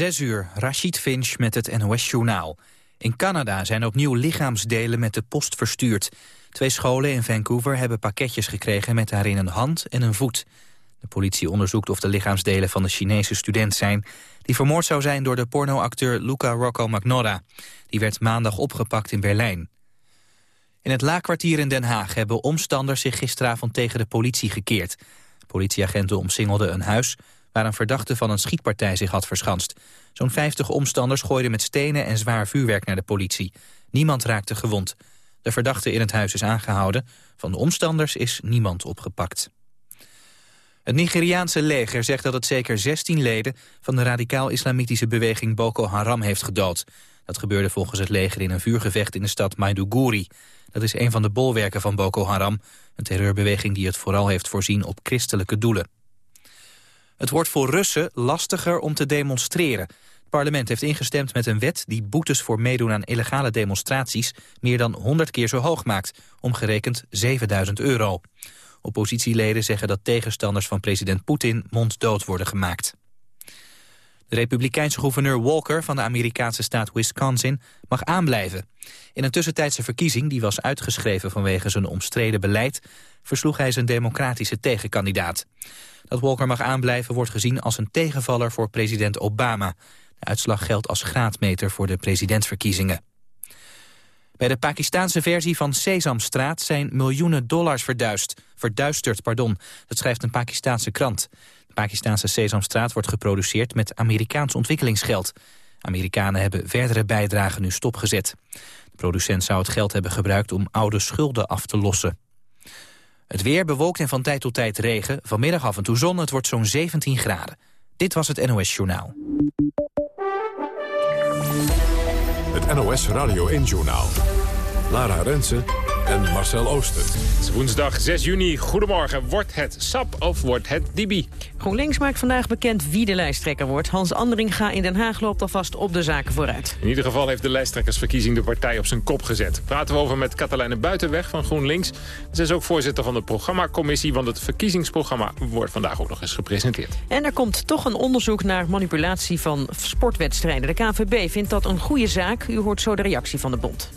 Zes uur, Rashid Finch met het NOS-journaal. In Canada zijn opnieuw lichaamsdelen met de post verstuurd. Twee scholen in Vancouver hebben pakketjes gekregen met daarin een hand en een voet. De politie onderzoekt of de lichaamsdelen van de Chinese student zijn... die vermoord zou zijn door de pornoacteur Luca Rocco Magnotta. Die werd maandag opgepakt in Berlijn. In het laakkwartier in Den Haag hebben omstanders zich gisteravond tegen de politie gekeerd. Politieagenten omsingelden een huis waar een verdachte van een schietpartij zich had verschanst. Zo'n 50 omstanders gooiden met stenen en zwaar vuurwerk naar de politie. Niemand raakte gewond. De verdachte in het huis is aangehouden. Van de omstanders is niemand opgepakt. Het Nigeriaanse leger zegt dat het zeker 16 leden van de radicaal-islamitische beweging Boko Haram heeft gedood. Dat gebeurde volgens het leger in een vuurgevecht in de stad Maiduguri. Dat is een van de bolwerken van Boko Haram, een terreurbeweging die het vooral heeft voorzien op christelijke doelen. Het wordt voor Russen lastiger om te demonstreren. Het parlement heeft ingestemd met een wet die boetes voor meedoen aan illegale demonstraties meer dan 100 keer zo hoog maakt, omgerekend 7000 euro. Oppositieleden zeggen dat tegenstanders van president Poetin monddood worden gemaakt. De republikeinse gouverneur Walker van de Amerikaanse staat Wisconsin mag aanblijven. In een tussentijdse verkiezing die was uitgeschreven vanwege zijn omstreden beleid... versloeg hij zijn democratische tegenkandidaat. Dat Walker mag aanblijven wordt gezien als een tegenvaller voor president Obama. De uitslag geldt als graadmeter voor de presidentsverkiezingen. Bij de Pakistanse versie van Sesamstraat zijn miljoenen dollars verduist, verduisterd. Pardon. Dat schrijft een Pakistanse krant. De Pakistanse Sesamstraat wordt geproduceerd met Amerikaans ontwikkelingsgeld. Amerikanen hebben verdere bijdragen nu stopgezet. De producent zou het geld hebben gebruikt om oude schulden af te lossen. Het weer bewolkt en van tijd tot tijd regen. Vanmiddag af en toe zon, het wordt zo'n 17 graden. Dit was het NOS Journaal. Het NOS Radio 1 Journaal. Lara Rensen en Marcel Ooster. Het is woensdag 6 juni. Goedemorgen. Wordt het SAP of wordt het DIBI? GroenLinks maakt vandaag bekend wie de lijsttrekker wordt. Hans Andringa in Den Haag loopt alvast op de zaken vooruit. In ieder geval heeft de lijsttrekkersverkiezing de partij op zijn kop gezet. Praten we over met Katelijne Buitenweg van GroenLinks. Ze is ook voorzitter van de programmacommissie, want het verkiezingsprogramma wordt vandaag ook nog eens gepresenteerd. En er komt toch een onderzoek naar manipulatie van sportwedstrijden. De KVB vindt dat een goede zaak. U hoort zo de reactie van de bond.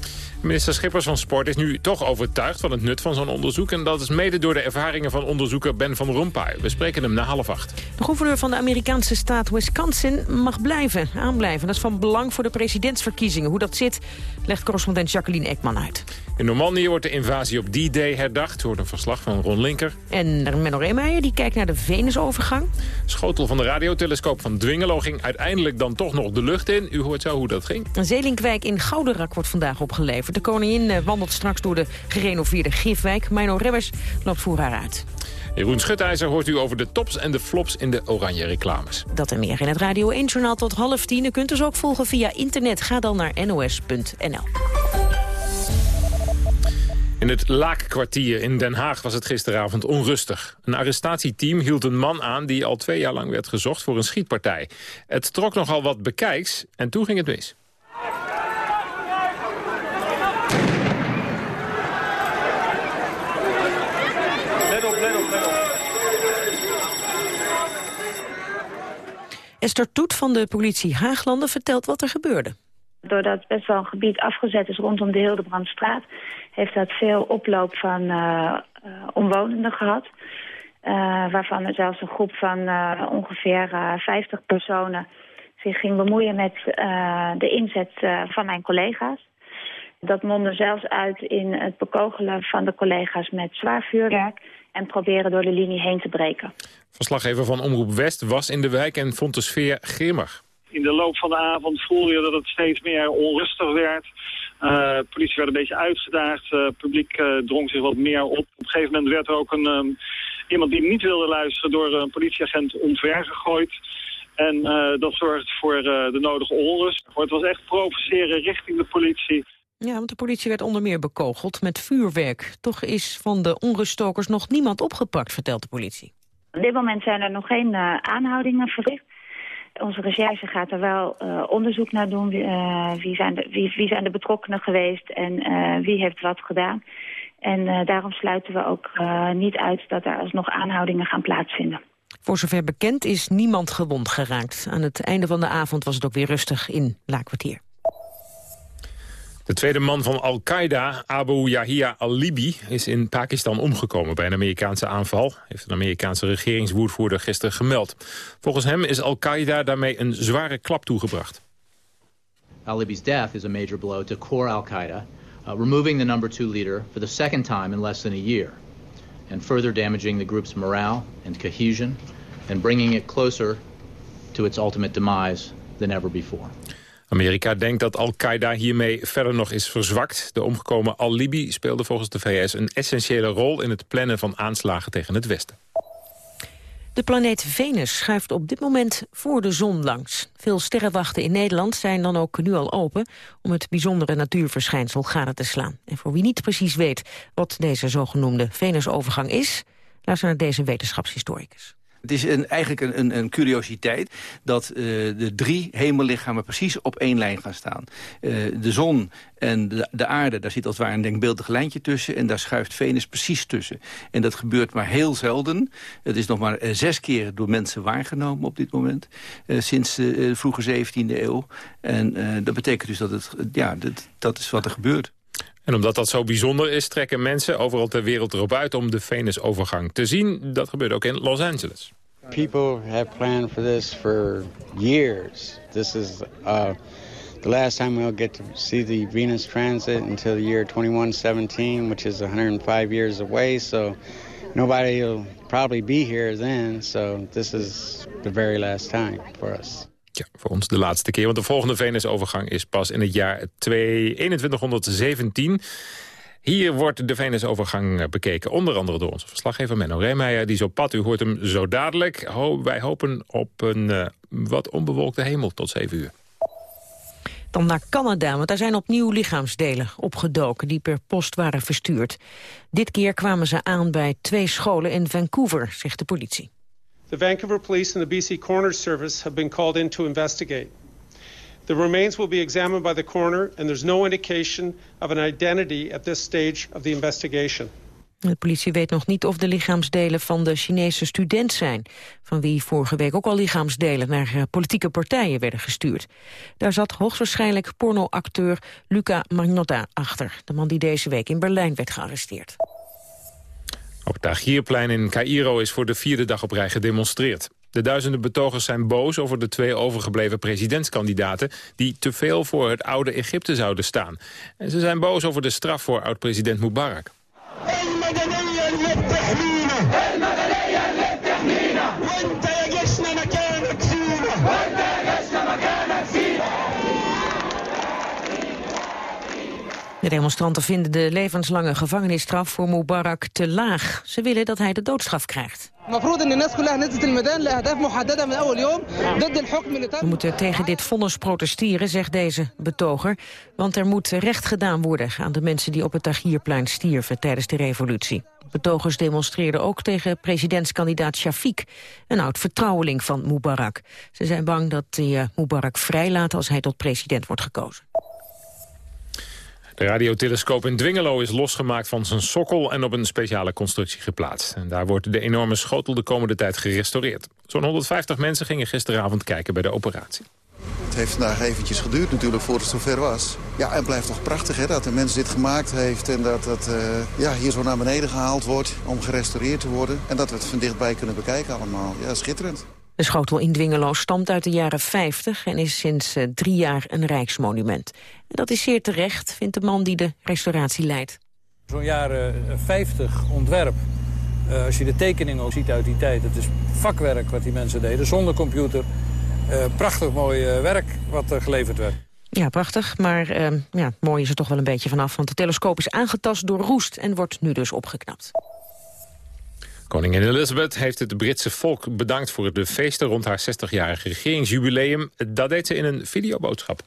Minister Schippers van Sport is nu toch overtuigd van het nut van zo'n onderzoek. En dat is mede door de ervaringen van onderzoeker Ben van Rompuy. We spreken hem na half acht. De gouverneur van de Amerikaanse staat Wisconsin mag blijven, aanblijven. Dat is van belang voor de presidentsverkiezingen. Hoe dat zit, legt correspondent Jacqueline Ekman uit. In Normandië wordt de invasie op D-Day herdacht. Hoort een verslag van Ron Linker. En Menno Reemeijer die kijkt naar de Venusovergang. Schotel van de radiotelescoop van Dwingelo ging uiteindelijk dan toch nog de lucht in. U hoort zo hoe dat ging. Een zeelinkwijk in Goudenrak wordt vandaag opgeleverd. De koningin eh, wandelt straks door de gerenoveerde Gifwijk. Mino Rebbers loopt voor haar uit. Jeroen Schutijzer hoort u over de tops en de flops in de oranje reclames. Dat en meer in het Radio 1-journaal tot half tien. U kunt ons ook volgen via internet. Ga dan naar nos.nl. In het Laakkwartier in Den Haag was het gisteravond onrustig. Een arrestatieteam hield een man aan die al twee jaar lang werd gezocht voor een schietpartij. Het trok nogal wat bekijks en toen ging het mis. Let op, let op, let op. Esther Toet van de politie Haaglanden vertelt wat er gebeurde. Doordat best wel een gebied afgezet is rondom de Hildebrandstraat... heeft dat veel oploop van eh, eh, omwonenden gehad. Eh, waarvan er zelfs een groep van ongeveer eh, 50 personen zich ging bemoeien met de inzet van mijn collega's. Dat mondde zelfs uit in het bekogelen van de collega's met zwaar vuurwerk... en proberen door de linie heen te breken. Verslaggever van Omroep West was in de wijk en vond de sfeer grimmig. In de loop van de avond voelde je dat het steeds meer onrustig werd. Eh, de politie werd een beetje uitgedaagd. Eh, Het publiek eh, drong zich wat meer op. Op een gegeven moment werd er ook een, ehm, iemand die niet wilde luisteren... door een politieagent omvergegooid. En eh, dat zorgt voor eh, de nodige onrust. Het was echt provoceren richting de politie. Ja, want de politie werd onder meer bekogeld met vuurwerk. Toch is van de onruststokers nog niemand opgepakt, vertelt de politie. Op dit moment zijn er nog geen eh, aanhoudingen verricht. Onze recherche gaat er wel eh, onderzoek naar doen. Wie, eh, wie, zijn de, wie, wie zijn de betrokkenen geweest en wie heeft wat gedaan. En daarom sluiten we ook niet uit dat er alsnog aanhoudingen gaan plaatsvinden. Voor zover bekend is niemand gewond geraakt. Aan het einde van de avond was het ook weer rustig in Laakkwartier. De tweede man van Al-Qaeda, Abu Yahya al-Libi, is in Pakistan omgekomen bij een Amerikaanse aanval, heeft een Amerikaanse regeringswoordvoerder gisteren gemeld. Volgens hem is Al-Qaeda daarmee een zware klap toegebracht. Al-Libi's death is a major blow to core Al-Qaeda, uh, removing the number two leader for the second time in less than a year, and further damaging the group's morale and cohesion, and bringing it closer to its ultimate demise than ever before. Amerika denkt dat Al-Qaeda hiermee verder nog is verzwakt. De omgekomen Al-Libi speelde volgens de VS een essentiële rol... in het plannen van aanslagen tegen het Westen. De planeet Venus schuift op dit moment voor de zon langs. Veel sterrenwachten in Nederland zijn dan ook nu al open... om het bijzondere natuurverschijnsel gade te slaan. En voor wie niet precies weet wat deze zogenoemde Venusovergang is... luister naar deze wetenschapshistoricus. Het is een, eigenlijk een, een, een, curiositeit dat uh, de drie hemellichamen precies op één lijn gaan staan. Uh, de zon en de, de, aarde, daar zit als het ware een denkbeeldig lijntje tussen... en daar schuift Venus precies tussen. En dat gebeurt maar heel zelden. Het is nog maar uh, zes keer door mensen waargenomen op dit moment... sinds de vroege 17e eeuw. En dat betekent dus dat het, ja, dat, dat is wat er gebeurt. En omdat dat zo bijzonder is, trekken mensen overal ter wereld erop uit om de Venusovergang te zien. Dat gebeurt ook in Los Angeles. People have planned for this for years. This is uh, the last time we'll get to see the Venus transit until the year 2117, which is 105 years away. So nobody will probably be here then. So this is the very last time for us. Ja, voor ons de laatste keer, want de volgende Venusovergang is pas in het jaar 2117. Hier wordt de Venusovergang eh, bekeken, onder andere door onze verslaggever Menno Reemeijer. Die zo pad, u hoort hem zo dadelijk. wij hopen op een uh, wat onbewolkte hemel tot 7 uur. Dan naar Canada, want daar zijn opnieuw lichaamsdelen opgedoken... die per post waren verstuurd. Dit keer kwamen ze aan bij twee scholen in Vancouver, zegt de politie. The Vancouver Police and the BC Coroner's Service have been called in to investigate. The remains will be examined by the coroner and there's no indication of an identity at this stage of the investigation. De politie weet nog niet of de lichaamsdelen van de Chinese student zijn... van wie vorige week ook al lichaamsdelen naar eh, politieke partijen werden gestuurd. Daar zat hoogstwaarschijnlijk pornoacteur Luca Magnotta achter... de man die deze week in Berlijn werd gearresteerd. Op het Tahrirplein in Cairo is voor de vierde dag op rij gedemonstreerd. De duizenden betogers zijn boos over de twee overgebleven presidentskandidaten... die te veel voor het oude Egypte zouden staan. En ze zijn boos over de straf voor oud-president Mubarak. Demonstranten vinden de levenslange gevangenisstraf voor Mubarak te laag. Ze willen dat hij de doodstraf krijgt. We moeten tegen dit vonnis protesteren, zegt deze betoger. Want er moet recht gedaan worden aan de mensen die op het Tahrirplein stierven tijdens de revolutie. Betogers demonstreerden ook tegen presidentskandidaat Shafiq, een oud vertrouweling van Mubarak. Ze zijn bang dat hij uh, Mubarak vrijlaat als hij tot president wordt gekozen. De radiotelescoop in Dwingelo is losgemaakt van zijn sokkel en op een speciale constructie geplaatst. En daar wordt de enorme schotel de komende tijd gerestaureerd. Zo'n 150 mensen gingen gisteravond kijken bij de operatie. Het heeft vandaag eventjes geduurd natuurlijk voordat het zover was. Ja, en het blijft toch prachtig hè, dat de mens dit gemaakt heeft... en dat het uh, ja, hier zo naar beneden gehaald wordt om gerestaureerd te worden... en dat we het van dichtbij kunnen bekijken allemaal. Ja, schitterend. De schotel in Dwingelo stamt uit de jaren 50 en is sinds uh, drie jaar een rijksmonument. En dat is zeer terecht, vindt de man die de restauratie leidt. Zo'n jaren 50 ontwerp, uh, als je de tekeningen ook ziet uit die tijd... het is vakwerk wat die mensen deden, zonder computer. Prachtig mooi werk wat er geleverd werd. Ja, prachtig, maar ehm, ja, mooi is er toch wel een beetje vanaf... want de telescoop is aangetast door roest en wordt nu dus opgeknapt. Koningin Elizabeth heeft het Britse volk bedankt voor de feesten rond haar 60-jarige regeringsjubileum. Dat deed ze in een videoboodschap.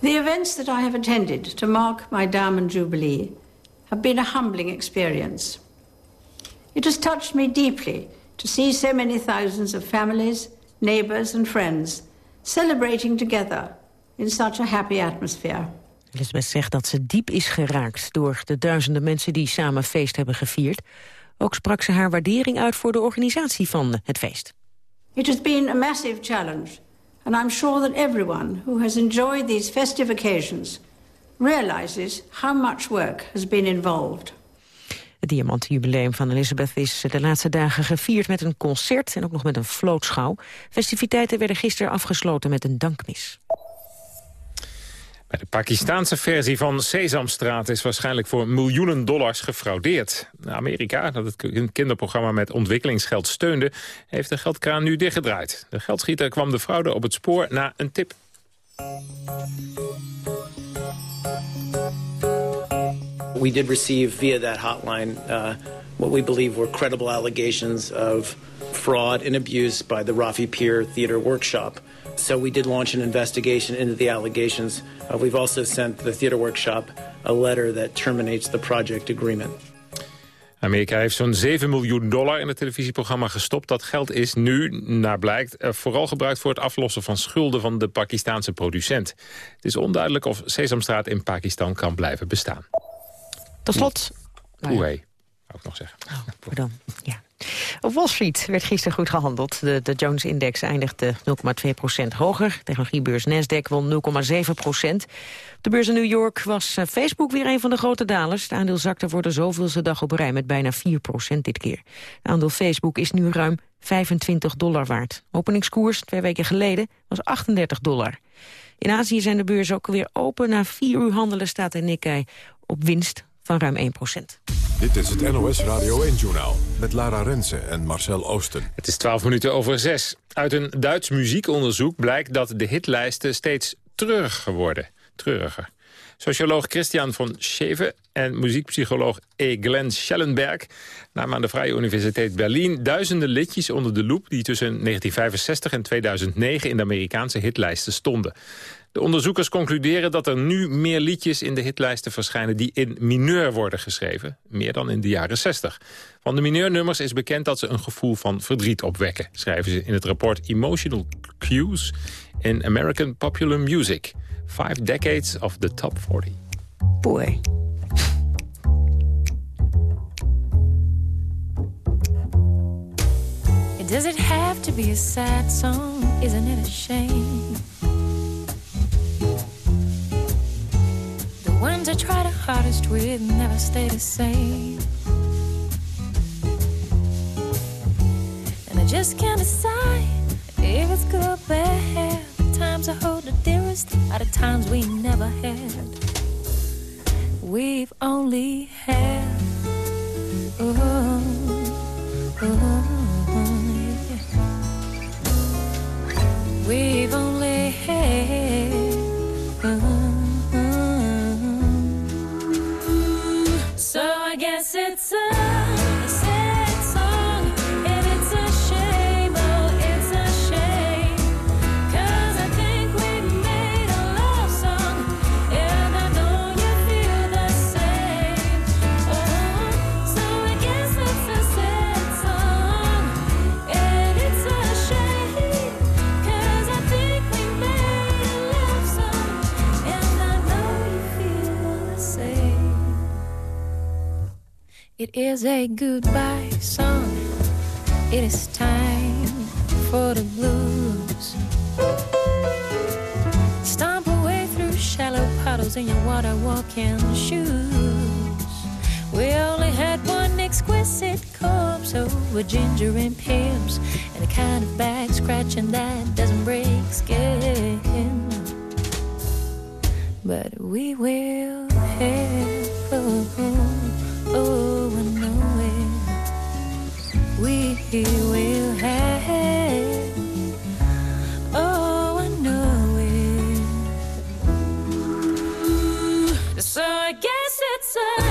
The events that I have attended to mark my Diamond Jubilee have been a humbling experience. It has touched me deeply to see so many thousands of families, neighbors and friends celebrating together in such a happy atmosphere. Elizabeth zegt dat ze diep is geraakt door de duizenden mensen die samen feest hebben gevierd. Ook sprak ze haar waardering uit voor de organisatie van het feest. It has been a massive challenge, and I'm sure that everyone who has enjoyed these festive occasions realizes how much work has been involved. Het diamantjubileum van Elizabeth is de laatste dagen gevierd met een concert en ook nog met een vlootschouw. Festiviteiten werden gisteren afgesloten met een dankmis. De Pakistaanse versie van Sesamstraat is waarschijnlijk voor miljoenen dollars gefraudeerd. Amerika, dat het kinderprogramma met ontwikkelingsgeld steunde, heeft de geldkraan nu dichtgedraaid. De geldschieter kwam de fraude op het spoor na een tip. We did receive via that hotline uh, what we believe were credible allegations of fraud and abuse by the Rafi Pier Theater Workshop. So we did launch an investigation into the allegations. Uh, we've also sent the theater workshop a letter that terminates the project agreement. Amerika heeft zo'n 7 miljoen dollar in het televisieprogramma gestopt. Dat geld is nu, naar blijkt, eh, vooral gebruikt voor het aflossen van schulden van de Pakistaanse producent. Het is onduidelijk of Sesamstraat in Pakistan kan blijven bestaan. Tot slot... Poeh, zou ik nog zeggen. Oh, pardon. Ja. Op Wall Street werd gisteren goed gehandeld. De, de Jones-index eindigde 0,2% hoger. Technologiebeurs Nasdaq won 0,7 procent. Op de beurs in New York was eh, Facebook weer een van de grote dalers. Het aandeel zakte voor de zoveelste dag op rij met bijna 4 procent dit keer. Het aandeel Facebook is nu ruim 25 dollar waard. Openingskoers twee weken geleden was 38 dollar. In Azië zijn de beurzen ook weer open. Na vier uur handelen staat de Nikkei op winst van ruim 1 procent. Dit is het NOS Radio 1-journaal met Lara Rensen en Marcel Oosten. Het is 12 minuten over 6. Uit een Duits muziekonderzoek blijkt dat de hitlijsten steeds treuriger worden. Treuriger. Socioloog Christian von Scheven en muziekpsycholoog E. Glenn Schellenberg namen aan de Vrije Universiteit Berlin duizenden liedjes onder de loep die tussen 1965 en 2009 in de Amerikaanse hitlijsten stonden. De onderzoekers concluderen dat er nu meer liedjes in de hitlijsten verschijnen... die in mineur worden geschreven, meer dan in de jaren 60. Van de mineurnummers is bekend dat ze een gevoel van verdriet opwekken... schrijven ze in het rapport Emotional Cues in American Popular Music. Five Decades of the Top 40. Boy. Does it have to be a sad song? Isn't it a shame? Ones I try the hardest with never stay the same. And I just can't decide if it's good or bad. The times I hold the dearest are the times we never had. We've only had. Oh, oh, yeah. We've only had. It's a It is a goodbye song. It is time for the blues. Stomp away through shallow puddles in your water walking shoes. We only had one exquisite corpse oh, over ginger and pips, and a kind of back scratching that doesn't break skin. But we will have. Oh, oh, oh we will have. Oh, I know it. Mm, so I guess it's a.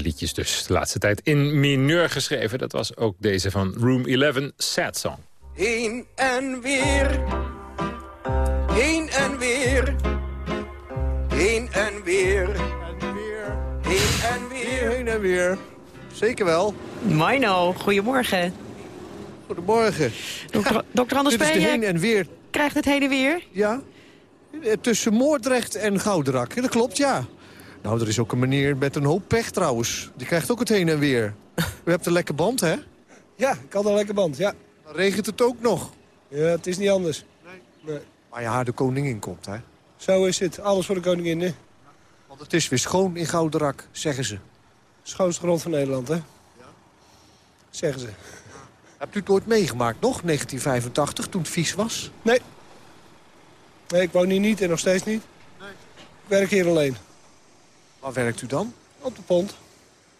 Twee liedjes dus de laatste tijd in mineur geschreven. Dat was ook deze van Room 11, Sad Song. Heen en weer. Heen en weer. Heen en weer. Heen en weer. Heen en weer. Zeker wel. Mino, goedemorgen. Goedemorgen. Dokter, dokter Anders Dit is de heen en weer. krijgt het heen en weer? Ja. Eh, Tussen Moordrecht en Gouderak. Dat klopt, ja. Nou, er is ook een meneer met een hoop pech trouwens. Die krijgt ook het heen en weer. U hebt een lekker band, hè? Ja, ik had een lekker band, ja. Dan regent het ook nog. Ja, het is niet anders. Nee. Maar ja, de koningin komt, hè? Zo is het. Alles voor de koningin, hè? Want het is weer schoon in Gouderak, zeggen ze. Schoonste grond van Nederland, hè? Ja. Zeggen ze. Hebt u het ooit meegemaakt nog, 1985, toen het vies was? Nee. Nee, ik woon hier niet en nog steeds niet. Nee. Ik werk hier alleen. Waar werkt u dan? Op de pont.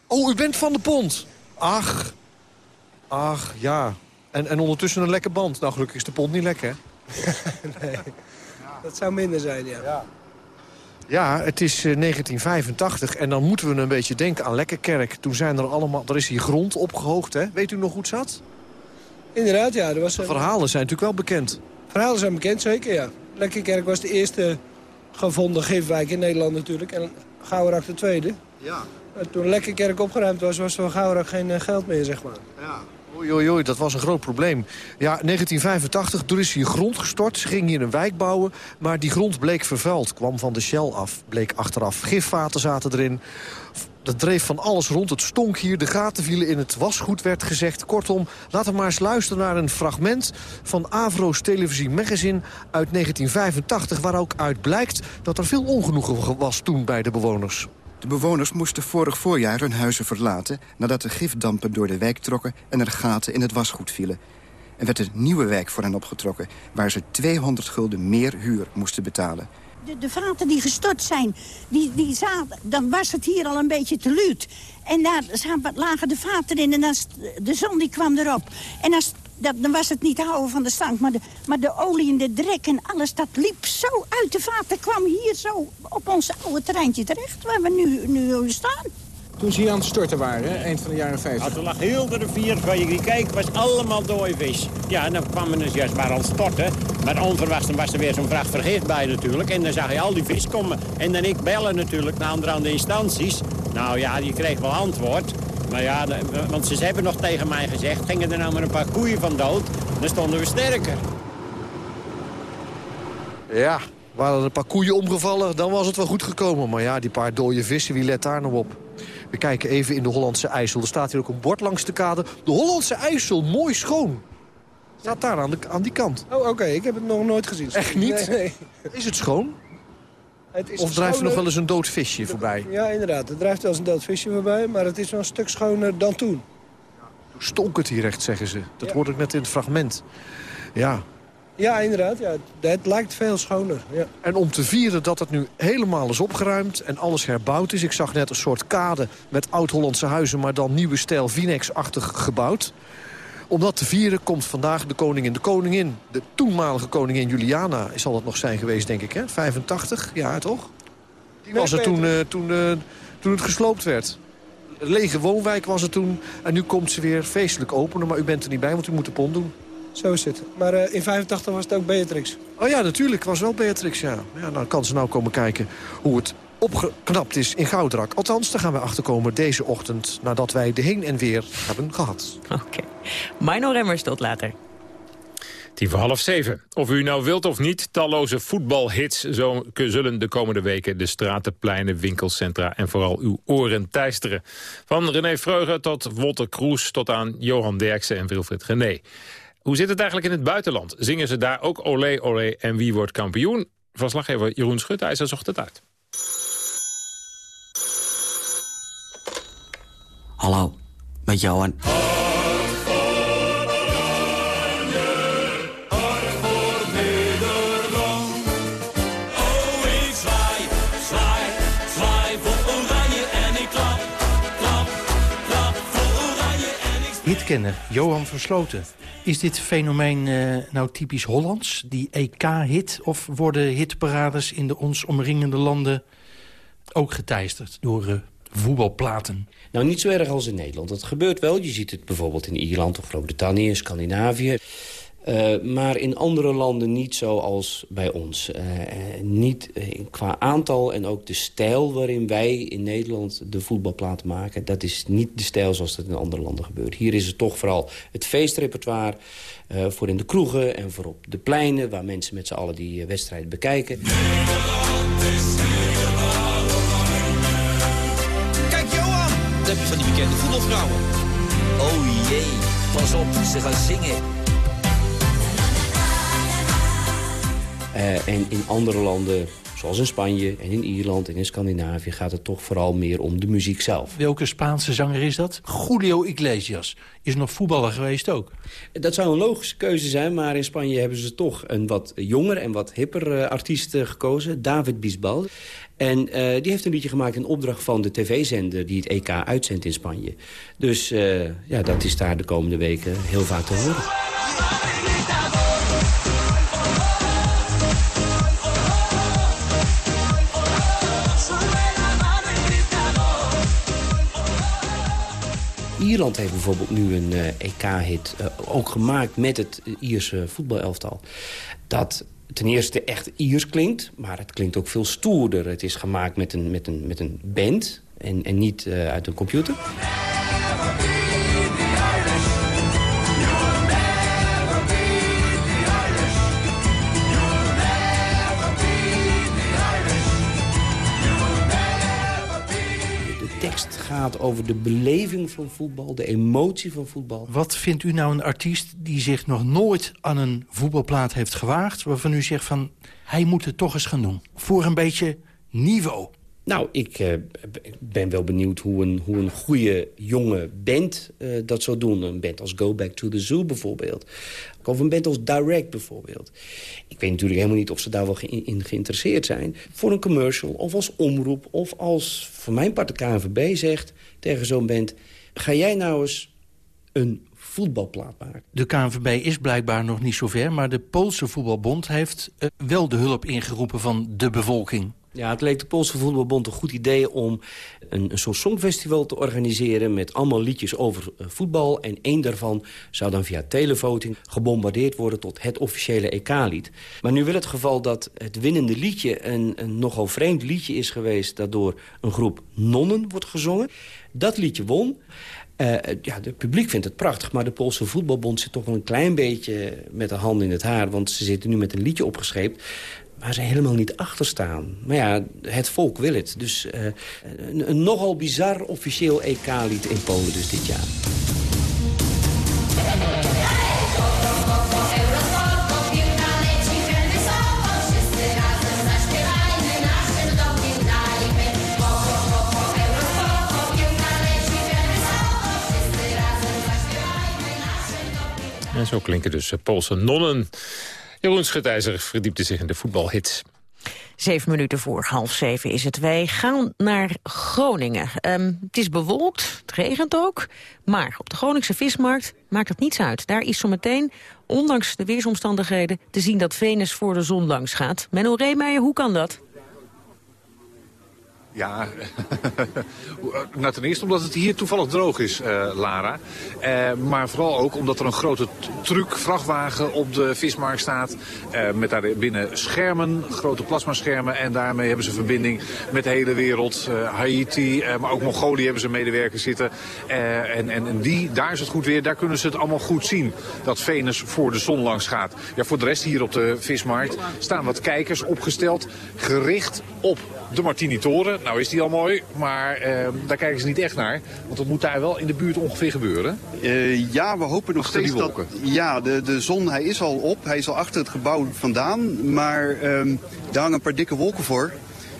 Oh, u bent van de pont. Ach. Ach, ja. En, en ondertussen een lekker band. Nou, gelukkig is de pont niet lekker, hè? nee. Dat zou minder zijn, ja. ja. Ja, het is eh, 1985 en dan moeten we een beetje denken aan Lekkerkerk. Toen zijn er allemaal, er is hier grond opgehoogd, hè? Weet u nog hoe het zat? Inderdaad, ja. Er was De verhalen zijn natuurlijk wel bekend. Verhalen zijn bekend, zeker, ja. Lekkerkerk was de eerste gevonden gifwijk in Nederland natuurlijk. En Gouwerak de tweede. Ja. En toen Lekkerkerk opgeruimd was, was voor Gouwerak geen eh, geld meer, zeg maar. Ja. Oei, dat was een groot probleem. Ja, 1985, toen is hier grond gestort. Ze gingen hier een wijk bouwen, maar die grond bleek vervuild. Kwam van de Shell af, bleek achteraf. Gifvaten zaten erin. Dat dreef van alles rond. Het stonk hier, de gaten vielen in het wasgoed, werd gezegd. Kortom, laten we maar eens luisteren naar een fragment... van Avro's televisie magazine uit 1985... waar ook uit blijkt dat er veel ongenoegen was toen bij de bewoners. De bewoners moesten vorig voorjaar hun huizen verlaten... nadat de gifdampen door de wijk trokken en er gaten in het wasgoed vielen. Er werd een nieuwe wijk voor hen opgetrokken... waar ze 200 gulden meer huur moesten betalen. De, de vaten die gestort zijn, die, die zaten, dan was het hier al een beetje te luut. En daar lagen de vaten in en de zon die kwam erop. En dat, dan was het niet houden van de stank, maar de, maar de olie en de drek en alles... dat liep zo uit de vaten, kwam hier zo op ons oude terreintje terecht... waar we nu, nu staan. Toen ze hier aan het storten waren, hè, eind van de jaren 50. Ja, toen lag heel de rivier, waar je kijkt, was allemaal dode vis. Ja, en dan kwamen dus juist maar aan het storten. Maar onverwachts dan was er weer zo'n vracht vergif bij natuurlijk. En dan zag je al die vis komen. En dan ik bellen natuurlijk naar andere aan de instanties. Nou ja, die kreeg wel antwoord. Maar ja, de- want ze hebben nog tegen mij gezegd... gingen er nou maar een paar koeien van dood, dan stonden we sterker. Ja, waren er een paar koeien omgevallen, dan was het wel goed gekomen. Maar ja, die paar dode vissen, wie let daar nou op? We kijken even in de Hollandse IJssel. Er staat hier ook een bord langs de kade. De Hollandse IJssel, mooi schoon. Staat daar aan, de, aan die kant. Oh, oké. Ik heb het nog nooit gezien. Echt niet? Nee, nee. Is het schoon? Het is Of drijft er nog wel eens een dood visje voorbij? Ja, inderdaad. Er drijft wel eens een dood visje voorbij, maar het is wel een stuk schoner dan toen. Hoe stonk het hier echt, zeggen ze. Dat hoorde ik net in het fragment. Ja. Ja, inderdaad. Ja. Het, het lijkt veel schoner. Ja. En om te vieren dat het nu helemaal is opgeruimd en alles herbouwd is... ik zag net een soort kade met oud-Hollandse huizen... maar dan nieuwe stijl Vinex-achtig gebouwd. Om dat te vieren komt vandaag de koningin. De koningin, de toenmalige koningin Juliana, zal dat nog zijn geweest, denk ik, hè? 85, ja, toch? Die was er toen, eh, toen, eh, toen het gesloopt werd. Lege woonwijk was er toen. En nu komt ze weer feestelijk openen. Maar u bent er niet bij, want u moet de pont doen. Zo is het. Maar eh, in 85 was het ook Beatrix. Oh ja, natuurlijk. was wel Beatrix, ja. ja dan kan ze nou komen kijken hoe het opgeknapt is in Goudrak. Althans, daar gaan we achterkomen deze ochtend... nadat wij de heen en weer hebben gehad. Oké. Mino Remmers, tot later. Tien voor half zeven. Of u nou wilt of niet, talloze voetbalhits zo zullen de komende weken de straten, pleinen, winkelcentra en vooral uw oren teisteren. Van René Freuger tot Wolter Kroes tot aan Johan Derksen en Wilfried Gené. Hoe zit het eigenlijk in het buitenland? Zingen ze daar ook olé olé en wie wordt kampioen? Verslaggever Jeroen Schutijzer zocht het uit. Hallo, met Johan. Oh, ik zwaai, zwaai, zwaai voor oranje en ik klap, klap, klap voor oranje en ik... Hitkenner, Johan Versloten. Is dit fenomeen eh, nou typisch Hollands, die EK-hit? Of worden hitparades in de ons omringende landen ook geteisterd door eh, voetbalplaten? Nou, niet zo erg als in Nederland. Dat gebeurt wel. Je ziet het bijvoorbeeld in Ierland of Groot-Brittannië, Scandinavië. Uh, maar in andere landen niet zoals bij ons. Uh, niet uh, qua aantal en ook de stijl waarin wij in Nederland de voetbalplaten maken... dat is niet de stijl zoals dat in andere landen gebeurt. Hier is het toch vooral het feestrepertoire voor in de kroegen en voor op de pleinen... waar mensen met z'n allen die wedstrijd bekijken. Kijk bekende voetbalvrouwen. Oh jee, pas op, ze gaan zingen. Uh, en in andere landen, zoals in Spanje en in Ierland en in Scandinavië... gaat het toch vooral meer om de muziek zelf. Welke Spaanse zanger is dat? Julio Iglesias. Is nog voetballer geweest ook? Dat zou een logische keuze zijn, maar in Spanje hebben ze toch... een wat jonger en wat hipper uh, artiest uh, gekozen, David Bisbal. En die heeft een liedje gemaakt in opdracht van de tv-zender... die het EK uitzendt in Spanje. Dus ja, dat is daar de komende weken heel vaak te horen. Ierland heeft bijvoorbeeld nu een uh, EK-hit uh, ook gemaakt met het Ierse voetbalelftal. Dat ten eerste echt Iers klinkt, maar het klinkt ook veel stoerder. Het is gemaakt met een, met een, met een band en, en niet uh, uit een computer. Gaat over de beleving van voetbal, de emotie van voetbal. Wat vindt u nou een artiest die zich nog nooit aan een voetbalplaat heeft gewaagd... waarvan u zegt van, hij moet het toch eens gaan doen? Voor een beetje niveau. Nou, ik uh, ben wel benieuwd hoe een, hoe een goede jonge band uh, dat zou doen. Een band als Go Back to the Zoo bijvoorbeeld. Of een band als Direct bijvoorbeeld. Ik weet natuurlijk helemaal niet of ze daar wel in, geïnteresseerd zijn. Voor een commercial of als omroep of als voor mijn part de KNVB zegt tegen zo'n band... ga jij nou eens een voetbalplaat maken. De KNVB is blijkbaar nog niet zover... maar de Poolse voetbalbond heeft uh, wel de hulp ingeroepen van de bevolking. Ja, het leek de Poolse Voetbalbond een goed idee om een, een soort songfestival te organiseren... met allemaal liedjes over uh, voetbal. En één daarvan zou dan via televoting gebombardeerd worden tot het officiële EK-lied. Maar nu wil het geval dat het winnende liedje een, een nogal vreemd liedje is geweest... dat door een groep nonnen wordt gezongen. Dat liedje won. Uh, ja, het publiek vindt het prachtig, maar de Poolse voetbalbond zit toch wel een klein beetje met de hand in het haar. Want ze zitten nu met een liedje opgescheept waar ze helemaal niet achter staan. Maar ja, het volk wil het. Dus uh, een, nogal bizar officieel EK-lied in Polen dus dit jaar. En zo klinken dus Poolse nonnen. Jeroen Schutijzer verdiepte zich in de voetbalhits. Zeven minuten voor half zeven is het. Wij gaan naar Groningen. Um, het is bewolkt, het regent ook. Maar op de Groningse vismarkt maakt het niets uit. Daar is zometeen, ondanks de weersomstandigheden... te zien dat Venus voor de zon langs gaat. Menno Reemeijer, hoe kan dat? Ja, nou ten eerste omdat het hier toevallig droog is, uh, Lara. Uh, maar vooral ook omdat er een grote truck vrachtwagen op de vismarkt staat. Uh, met daar binnen schermen, grote plasmaschermen. En daarmee hebben ze verbinding met de hele wereld. Haiti, maar ook Mongolië hebben ze medewerkers zitten. en, en, en die, daar is het goed weer. Daar kunnen ze het allemaal goed zien. Dat Venus voor de zon langs gaat. Ja, voor de rest hier op de vismarkt staan wat kijkers opgesteld. Gericht op de Martini-toren. Nou is die al mooi, maar uh, daar kijken ze niet echt naar. Want dat moet daar wel in de buurt ongeveer gebeuren. Uh, ja, we hopen nog steeds dat... Ja, de, de zon hij is al op. Hij is al achter het gebouw vandaan. Maar uh, daar hangen een paar dikke wolken voor.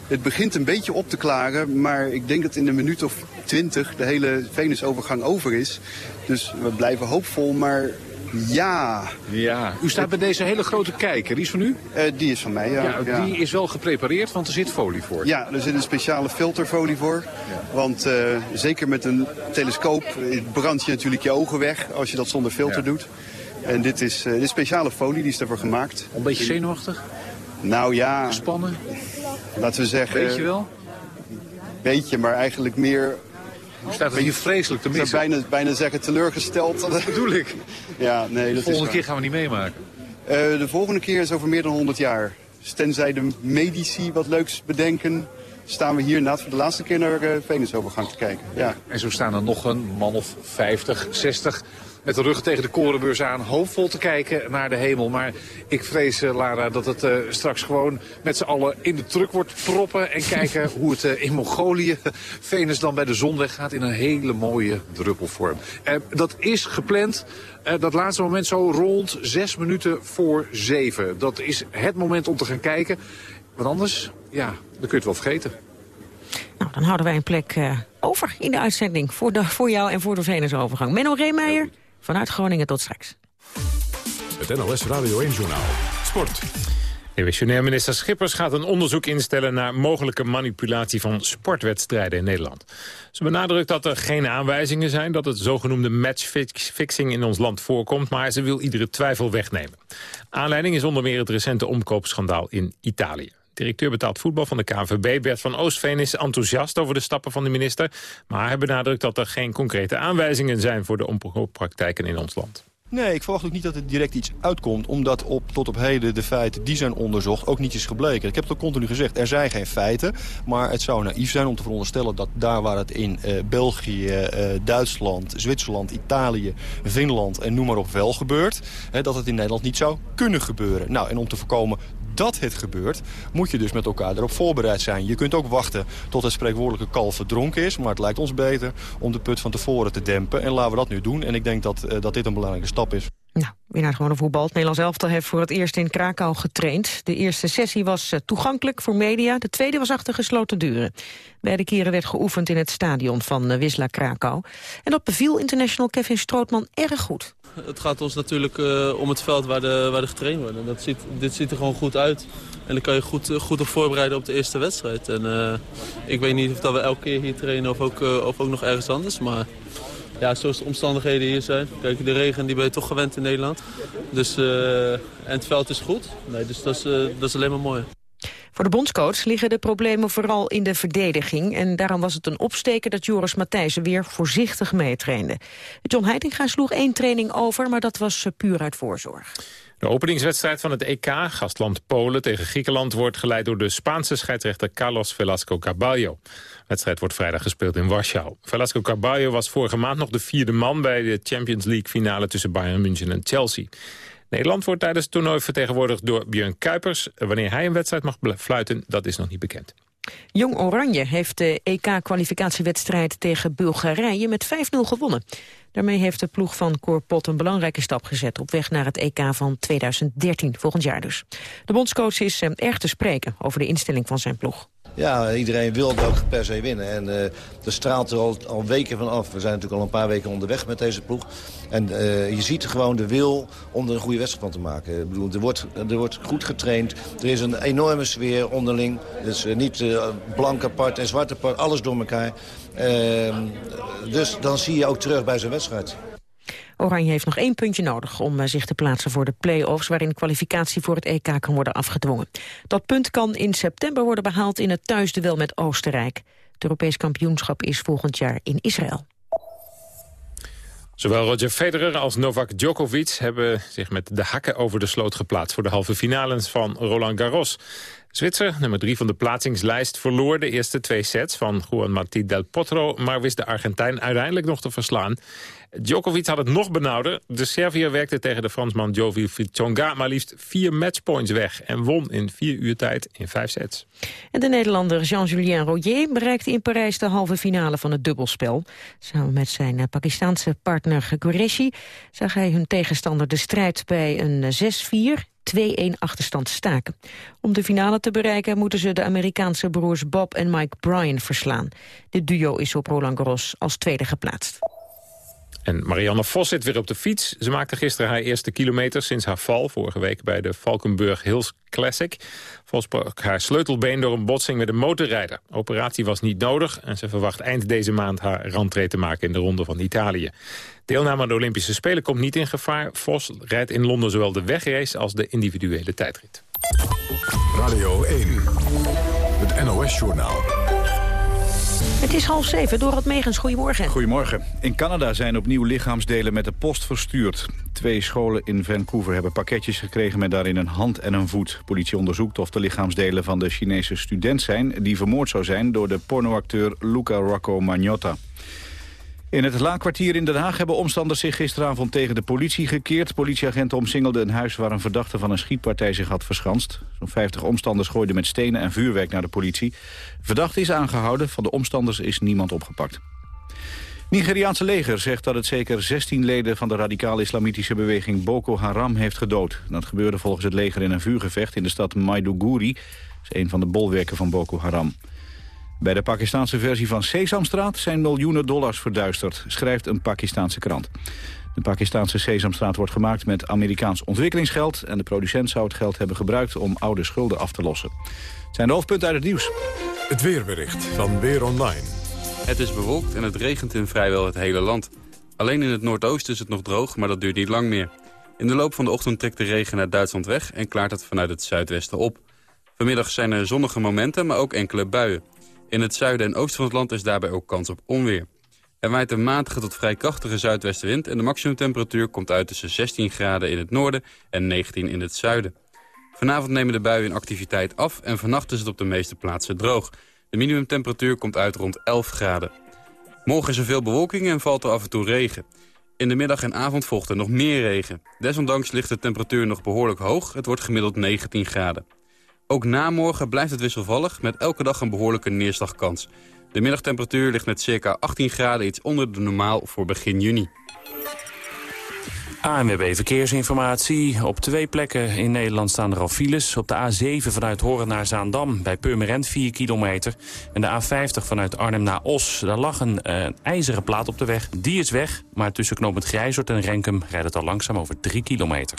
Het begint een beetje op te klaren, maar ik denk dat in een minuut of twintig de hele Venusovergang over is. Dus we blijven hoopvol, maar ja. Ja. U staat bij deze hele grote kijker. Die is van u? Uh, die is van mij, ja. ja. Die is wel geprepareerd, want er zit folie voor. Ja, er zit een speciale filterfolie voor. Ja. Want uh, zeker met een telescoop brandt je natuurlijk je ogen weg als je dat zonder filter doet. En dit is, uh, dit is speciale folie, die is daarvoor gemaakt. Een beetje zenuwachtig? Nou ja. Gespannen? Laten we zeggen... Weet je wel? beetje, maar eigenlijk meer... Staat het hier vreselijk te Ik zou missen? bijna, bijna zeggen teleurgesteld. Dat bedoel ik. Ja, nee, dat De volgende keer gaan we niet meemaken. Eh, de volgende keer is over meer dan 100 jaar. Dus tenzij de medici wat leuks bedenken... staan we hier voor de laatste keer naar uh, Venusovergang te kijken. Ja. En zo staan er nog een man of 50, 60 met de rug tegen de korenbeurs aan, hoopvol te kijken naar de hemel. Maar ik vrees, eh, Lara, dat het eh, straks gewoon met z'n allen in de truck wordt proppen... en kijken hoe het eh, in Mongolië Venus dan bij de zon weggaat in een hele mooie druppelvorm. Dat is gepland, eh, dat laatste moment zo rond zes minuten voor zeven. Dat is het moment om te gaan kijken. Want anders, ja, dan kun je het wel vergeten. Nou, dan houden wij een plek eh, over in de uitzending voor, de, voor jou en voor de Venusovergang. Menno Reemeijer, vanuit Groningen tot straks. Het NOS Radio 1-journaal. Sport. Demissionair minister Schippers gaat een onderzoek instellen... naar mogelijke manipulatie van sportwedstrijden in Nederland. Ze benadrukt dat er geen aanwijzingen zijn... dat het zogenoemde matchfixing in ons land voorkomt... maar ze wil iedere twijfel wegnemen. Aanleiding is onder meer het recente omkoopschandaal in Italië. Directeur betaald voetbal van de KNVB, Bert van Oostveen, is enthousiast over de stappen van de minister. Maar hij benadrukt dat er geen concrete aanwijzingen zijn voor de omkooppraktijken in ons land. Nee, ik verwacht ook niet dat er direct iets uitkomt... omdat op, tot op heden de feiten die zijn onderzocht ook niet is gebleken. Ik heb het continu gezegd, er zijn geen feiten... maar het zou naïef zijn om te veronderstellen dat daar waar het in eh, België, eh, Duitsland, Zwitserland, Italië, Finland en noem maar op wel gebeurt... Hè, dat het in Nederland niet zou kunnen gebeuren. Nou, en om te voorkomen dat het gebeurt, moet je dus met elkaar erop voorbereid zijn. Je kunt ook wachten tot het spreekwoordelijke kalf verdronken is... maar het lijkt ons beter om de put van tevoren te dempen. En laten we dat nu doen. En ik denk dat, eh, dat dit een belangrijke stap is. Nou, weer naar gewone voetbal. Het Nederlands elftal heeft voor het eerst in Krakau getraind. De eerste sessie was eh, toegankelijk voor media. De tweede was achter gesloten deuren. Beide keren werd geoefend in het stadion van eh, Wisla Krakau. En dat beviel international Kevin Strootman erg goed. Het gaat ons natuurlijk uh, om het veld waar de, waar de getraind wordt. En dat ziet, dit ziet er gewoon goed uit. En dan kan je goed, goed op voorbereiden op de eerste wedstrijd. En uh, ik weet niet of dat we elke keer hier trainen of ook, of ook nog ergens anders. Maar ja, zoals de omstandigheden hier zijn. Kijk, de regen die ben je toch gewend in Nederland. Dus, en het veld is goed. Nee, dus dat is, dat is alleen maar mooi. Voor de bondscoach liggen de problemen vooral in de verdediging. En daarom was het een opsteken dat Joris Matthijssen weer voorzichtig meetrainde. John Heitinga sloeg één training over, maar dat was puur uit voorzorg. De openingswedstrijd van het EK, gastland Polen tegen Griekenland... wordt geleid door de Spaanse scheidsrechter Carlos Velasco Carballo. De wedstrijd wordt vrijdag gespeeld in Warschau. Velasco Carballo was vorige maand nog de vierde man... bij de Champions League finale tussen Bayern München en Chelsea. Nederland wordt tijdens het toernooi vertegenwoordigd door Björn Kuipers. Wanneer hij een wedstrijd mag fluiten, dat is nog niet bekend. Jong Oranje heeft de EK-kwalificatiewedstrijd tegen Bulgarije met 5-0 gewonnen. Daarmee heeft de ploeg van Cor Pot een belangrijke stap gezet... op weg naar het EK van 2013, volgend jaar dus. De bondscoach is eh, erg te spreken over de instelling van zijn ploeg. Ja, iedereen wil ook per se winnen. En uh, er straalt er al, weken van af. We zijn natuurlijk al een paar weken onderweg met deze ploeg. En uh, je ziet gewoon de wil om er een goede wedstrijd van te maken. Ik bedoel, er, wordt, er wordt goed getraind. Er is een enorme sfeer onderling. Dus niet blank apart en zwart apart. Alles door elkaar. Ehm, dus dan zie je ook terug bij zijn wedstrijd. Oranje heeft nog één puntje nodig om zich te plaatsen voor de play-offs... waarin kwalificatie voor het EK kan worden afgedwongen. Dat punt kan in september worden behaald in het thuisduel met Oostenrijk. Het Europees kampioenschap is volgend jaar in Israël. Zowel Roger Federer als Novak Djokovic hebben zich met de hakken over de sloot geplaatst... voor de halve finales van Roland Garros. Zwitser, nummer drie van de plaatsingslijst, verloor de eerste twee sets van Juan Martí del Potro... maar wist de Argentijn uiteindelijk nog te verslaan. Djokovic had het nog benauwder. De Serviër werkte tegen de Fransman Jovi Tsonga maar liefst vier matchpoints weg... en won in vier uur tijd in vijf sets. En de Nederlander Jean-Julien Royer bereikte in Parijs de halve finale van het dubbelspel. Samen met zijn Pakistanse partner Qureshi zag hij hun tegenstander de strijd bij een 6-4... 2-1 achterstand staken. Om de finale te bereiken moeten ze de Amerikaanse broers Bob en Mike Bryan verslaan. Dit duo is op Roland Garros als tweede geplaatst. En Marianne Vos zit weer op de fiets. Ze maakte gisteren haar eerste kilometer sinds haar val... vorige week bij de Valkenburg Hills Classic. Vos brak haar sleutelbeen door een botsing met een motorrijder. Operatie was niet nodig en ze verwacht eind deze maand... haar rentree te maken in de Ronde van Italië. Deelname aan de Olympische Spelen komt niet in gevaar. Vos rijdt in Londen zowel de wegrace als de individuele tijdrit. Radio 1, het NOS-journaal. Het is half zeven. Dorot Megens, goedemorgen. Goedemorgen. In Canada zijn opnieuw lichaamsdelen met de post verstuurd. Twee scholen in Vancouver hebben pakketjes gekregen met daarin een hand en een voet. Politie onderzoekt of de lichaamsdelen van de Chinese student zijn... die vermoord zou zijn door de pornoacteur Luca Rocco Magnotta. In het laakkwartier in Den Haag hebben omstanders zich gisteravond tegen de politie gekeerd. Politieagenten omsingelden een huis waar een verdachte van een schietpartij zich had verschanst. Zo'n 50 omstanders gooiden met stenen en vuurwerk naar de politie. Verdachte is aangehouden, van de omstanders is niemand opgepakt. Nigeriaanse leger zegt dat het zeker 16 leden van de radicaal-islamitische beweging Boko Haram heeft gedood. Dat gebeurde volgens het leger in een vuurgevecht in de stad Maiduguri. Dat is een van de bolwerken van Boko Haram. Bij de Pakistanse versie van Sesamstraat zijn miljoenen dollars verduisterd, schrijft een Pakistanse krant. De Pakistanse Sesamstraat wordt gemaakt met Amerikaans ontwikkelingsgeld... en de producent zou het geld hebben gebruikt om oude schulden af te lossen. Het zijn de hoofdpunten uit het nieuws. Het weerbericht van Weer Online. Het is bewolkt en het regent in vrijwel het hele land. Alleen in het noordoosten is het nog droog, maar dat duurt niet lang meer. In de loop van de ochtend trekt de regen naar Duitsland weg... en klaart het vanuit het zuidwesten op. Vanmiddag zijn er zonnige momenten, maar ook enkele buien. In het zuiden en oosten van het land is daarbij ook kans op onweer. Er waait een matige tot vrij krachtige zuidwestenwind... en de maximumtemperatuur komt uit tussen 16 graden in het noorden en 19 in het zuiden. Vanavond nemen de buien in activiteit af en vannacht is het op de meeste plaatsen droog. De minimumtemperatuur komt uit rond 11 graden. Morgen is er veel bewolking en valt er af en toe regen. In de middag en avond volgt er nog meer regen. Desondanks ligt de temperatuur nog behoorlijk hoog. Het wordt gemiddeld 19 graden. Ook na morgen blijft het wisselvallig met elke dag een behoorlijke neerslagkans. De middagtemperatuur ligt met circa 18 graden iets onder de normaal voor begin juni. ANWB Verkeersinformatie. Op twee plekken in Nederland staan er al files. Op de A7 vanuit Horen naar Zaandam bij Purmerend 4 kilometer. En de A50 vanuit Arnhem naar Os. Daar lag een uh, ijzeren plaat op de weg. Die is weg, maar tussen knooppunt Grijzort en Renkum rijdt het al langzaam over 3 kilometer.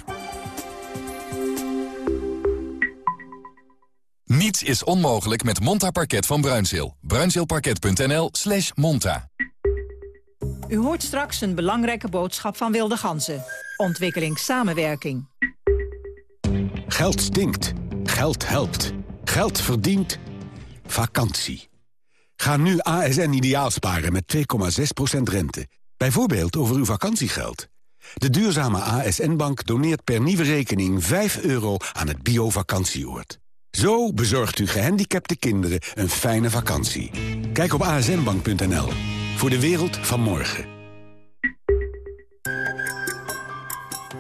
Niets is onmogelijk met Monta Parket van Bruinzeel. Bruinzeelparket.nl slash monta. U hoort straks een belangrijke boodschap van Wilde Ganzen. Ontwikkelingssamenwerking. Geld stinkt. Geld helpt. Geld verdient. Vakantie. Ga nu ASN ideaal sparen met 2,6% rente. Bijvoorbeeld over uw vakantiegeld. De duurzame ASN-bank doneert per nieuwe rekening 5 euro aan het bio-vakantieoord. Zo bezorgt u gehandicapte kinderen een fijne vakantie. Kijk op asnbank.nl. Voor de wereld van morgen.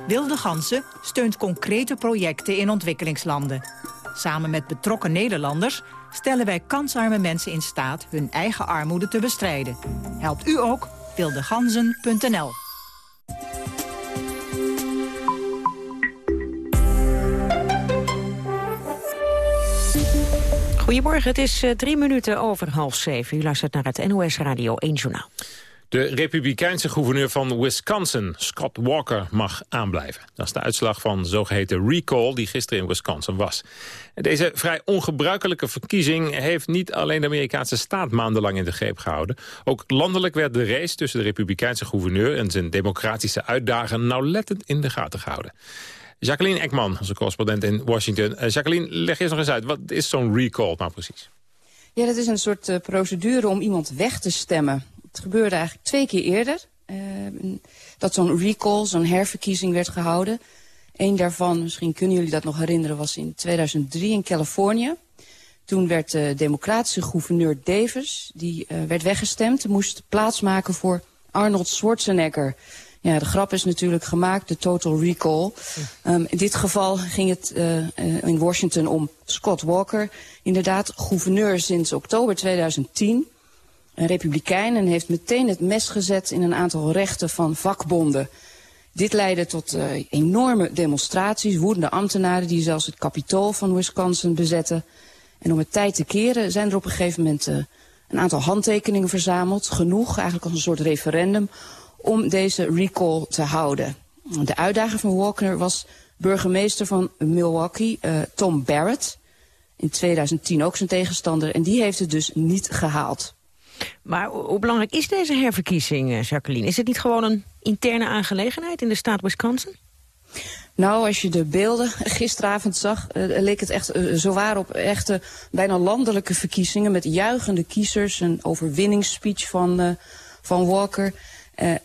Wilde Gansen steunt concrete projecten in ontwikkelingslanden. Samen met betrokken Nederlanders stellen wij kansarme mensen in staat... hun eigen armoede te bestrijden. Helpt u ook? wildeganzen.nl Goedemorgen, het is uh, drie minuten over half zeven. U luistert naar het NOS Radio 1 Journaal. De republikeinse gouverneur van Wisconsin, Scott Walker, mag aanblijven. Dat is de uitslag van de zogeheten recall die gisteren in Wisconsin was. Deze vrij ongebruikelijke verkiezing heeft niet alleen de Amerikaanse staat maandenlang in de greep gehouden. Ook landelijk werd de race tussen de republikeinse gouverneur en zijn democratische uitdager nauwlettend in de gaten gehouden. Jacqueline Ekman, onze correspondent in Washington. Uh, Jacqueline, leg eens nog eens uit. Wat is zo'n recall nou precies? Ja, dat is een soort uh, procedure om iemand weg te stemmen. Het gebeurde eigenlijk twee keer eerder. Uh, dat zo'n recall, zo'n herverkiezing werd gehouden. Eén daarvan, misschien kunnen jullie dat nog herinneren, was in 2003 in Californië. Toen werd de democratische gouverneur Davis, die werd weggestemd. moest plaatsmaken voor Arnold Schwarzenegger... Ja, de grap is natuurlijk gemaakt, de total recall. Um, in dit geval ging het uh, uh, in Washington om Scott Walker. Inderdaad, gouverneur sinds oktober 2010. Een republikein en heeft meteen het mes gezet in een aantal rechten van vakbonden. Dit leidde tot uh, enorme demonstraties, woedende ambtenaren... die zelfs het kapitool van Wisconsin bezetten. En om het tijd te keren zijn er op een gegeven moment... een aantal handtekeningen verzameld. Genoeg, eigenlijk als een soort referendum om deze recall te houden. De uitdager van Walker was burgemeester van Milwaukee, uh, Tom Barrett. In 2010 ook zijn tegenstander. En die heeft het dus niet gehaald. Maar hoe belangrijk is deze herverkiezing, eh, Jacqueline? Is het niet gewoon een interne aangelegenheid in de staat Wisconsin? Nou, als je de beelden gisteravond zag, uh, leek het echt uh, zowaar op echte bijna landelijke verkiezingen met juichende kiezers, een overwinningsspeech van, uh, van Walker.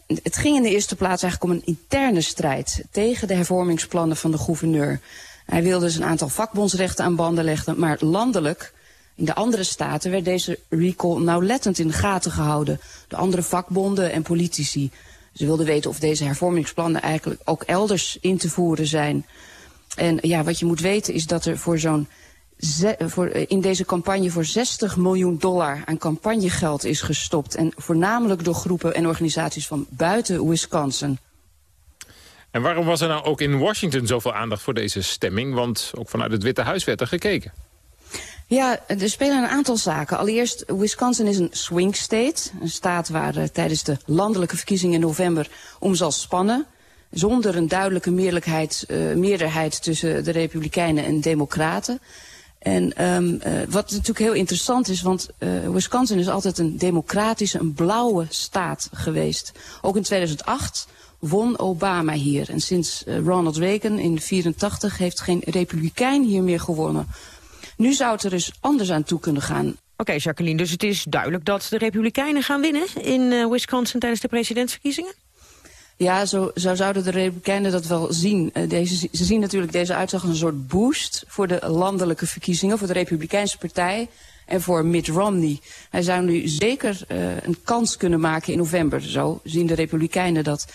Het ging in de eerste plaats eigenlijk om een interne strijd tegen de hervormingsplannen van de gouverneur. Hij wilde dus een aantal vakbondsrechten aan banden leggen, maar landelijk in de andere staten werd deze recall nauwlettend in de gaten gehouden. De andere vakbonden en politici. Ze wilden weten of deze hervormingsplannen eigenlijk ook elders in te voeren zijn. En ja, wat je moet weten is dat er voor zo'n voor, in deze campagne voor 60 miljoen dollar aan campagnegeld is gestopt. En voornamelijk door groepen en organisaties van buiten Wisconsin. En waarom was er nou ook in Washington zoveel aandacht voor deze stemming? Want ook vanuit het Witte Huis werd er gekeken. Ja, er spelen een aantal zaken. Allereerst, Wisconsin is een swing state. Een staat waar uh, tijdens de landelijke verkiezingen in november om zal spannen. Zonder een duidelijke meerderheid, uh, meerderheid tussen de Republikeinen en Democraten. En um, uh, wat natuurlijk heel interessant is, want Wisconsin is altijd een democratische, een blauwe staat geweest. Ook in 2008 won Obama hier. En sinds Ronald Reagan in 1984 heeft geen republikein hier meer gewonnen. Nu zou het er dus anders aan toe kunnen gaan. Oké, Jacqueline, dus het is duidelijk dat de Republikeinen gaan winnen in Wisconsin tijdens de presidentsverkiezingen? Ja, zo, zo zouden de Republikeinen dat wel zien. Uh, deze, ze zien natuurlijk deze uitslag als een soort boost voor de landelijke verkiezingen, voor de Republikeinse partij en voor Mitt Romney. Hij zou nu zeker uh, een kans kunnen maken in november. Zo zien de Republikeinen dat.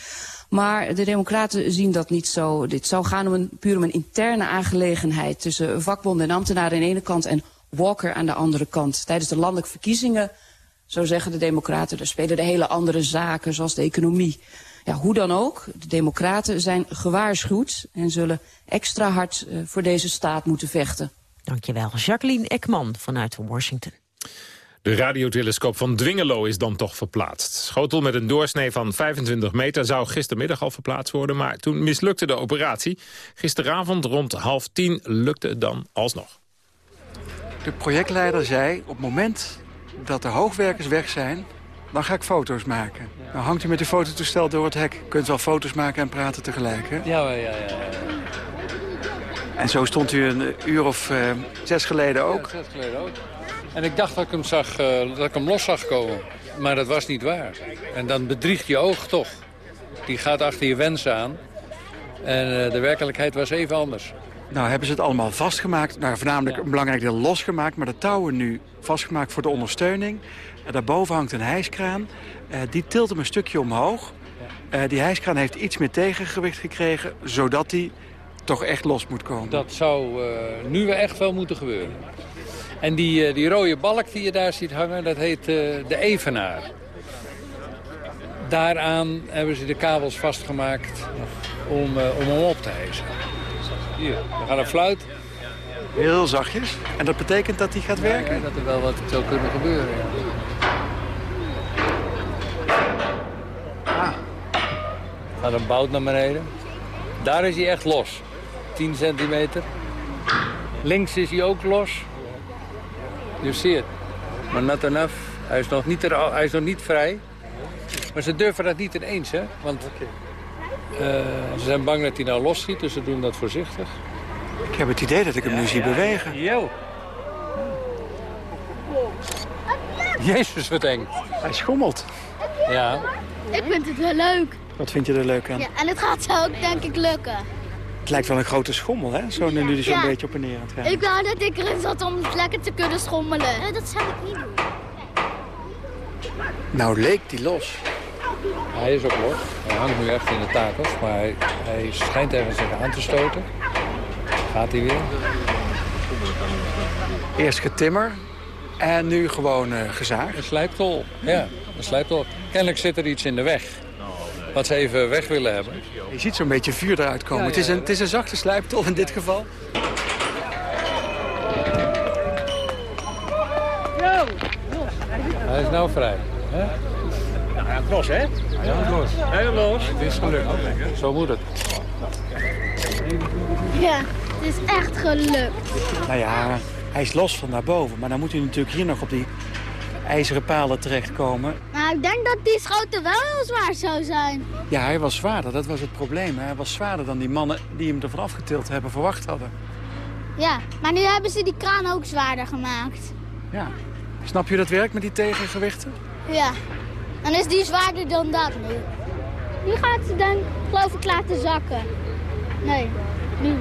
Maar de democraten zien dat niet zo. Dit zou gaan om een, puur om een interne aangelegenheid tussen vakbonden en ambtenaren aan de ene kant en Walker aan de andere kant. Tijdens de landelijke verkiezingen, zo zeggen de democraten, daar spelen de hele andere zaken zoals de economie. Ja, hoe dan ook, de democraten zijn gewaarschuwd en zullen extra hard uh, voor deze staat moeten vechten. Dankjewel. Jacqueline Ekman vanuit Washington. De radiotelescoop van Dwingelo is dan toch verplaatst. Schotel met een doorsnee van 25 meter zou gistermiddag al verplaatst worden... maar toen mislukte de operatie. Gisteravond rond half tien lukte het dan alsnog. De projectleider zei, op het moment dat de hoogwerkers weg zijn... dan ga ik foto's maken. Dan hangt u met uw fototoestel door het hek. Kunt wel foto's maken en praten tegelijk, hè? Ja, ja, ja. ja. En zo stond u een uur of uh, zes geleden ook? Ja, zes geleden ook. En ik dacht dat ik, hem zag, uh, dat ik hem los zag komen. Maar dat was niet waar. En dan bedriegt je oog toch. Die gaat achter je wens aan. En uh, de werkelijkheid was even anders. Nou, hebben ze het allemaal vastgemaakt. Nou, voornamelijk een belangrijk deel losgemaakt. Maar de touwen nu vastgemaakt voor de ondersteuning. En daarboven hangt een hijskraan. Uh, die tilt hem een stukje omhoog. Uh, die hijskraan heeft iets meer tegengewicht gekregen. Zodat hij toch echt los moet komen. Dat zou nu echt wel moeten gebeuren. En die, die rode balk die je daar ziet hangen, dat heet uh, de evenaar. Daaraan hebben ze de kabels vastgemaakt om, uh, om hem op te hijsen. Hier, we gaan een fluit. Heel zachtjes. En dat betekent dat hij gaat werken? Ja, dat er wel wat zou kunnen gebeuren. Ja. Ah. Gaat een bout naar beneden. Daar is hij echt los. 10 centimeter. Links is hij ook los. You see it. Maar not enough. Hij is nog niet, er, hij is nog niet vrij. Maar ze durven dat niet ineens, hè. Want ze zijn bang dat hij nou los schiet, dus ze doen dat voorzichtig. Ik heb het idee dat ik hem ja, nu zie ja, bewegen. Yo. Jezus, wat eng. Hij schommelt. Ja. Ik vind het wel leuk. Wat vind je er leuk aan? Ja, en het gaat zo ook denk ik lukken. Het lijkt wel een grote schommel, hè? Zo nu die zo'n ja. beetje op en neer aan het gaan. Ik wou dat ik erin zat om lekker te kunnen schommelen. Nee, dat zou ik niet doen. Nou leek die los. Hij is ook los. Hij hangt nu echt in de takels, maar hij, hij schijnt tegen zich aan te stoten. Gaat hij weer. Eerst getimmer en nu gewoon uh, gezaagd. Een slijptol, ja. Een slijptol. Kennelijk zit er iets in de weg wat ze even weg willen hebben. Je ziet zo'n beetje vuur eruit komen. Ja, ja, ja. Het, is een, het is een zachte slijptol in dit geval. Hij is nou vrij. Hè? Nou, hij is los, hè? Hij is los. Is los. Het is gelukt. Zo moet het. Ja, het is echt gelukt. Nou ja, hij is los van daarboven. Maar dan moet hij natuurlijk hier nog op die ijzeren palen terechtkomen. Maar ik denk dat die schoten wel heel zwaar zou zijn. Ja, hij was zwaarder, dat was het probleem. Hij was zwaarder dan die mannen die hem ervan afgetild hebben verwacht hadden. Ja, maar nu hebben ze die kraan ook zwaarder gemaakt. Ja. Snap je dat werk met die tegengewichten? Ja, dan is die zwaarder dan dat nu. Nu gaat ze dan, geloof ik, laten zakken. Nee, nu.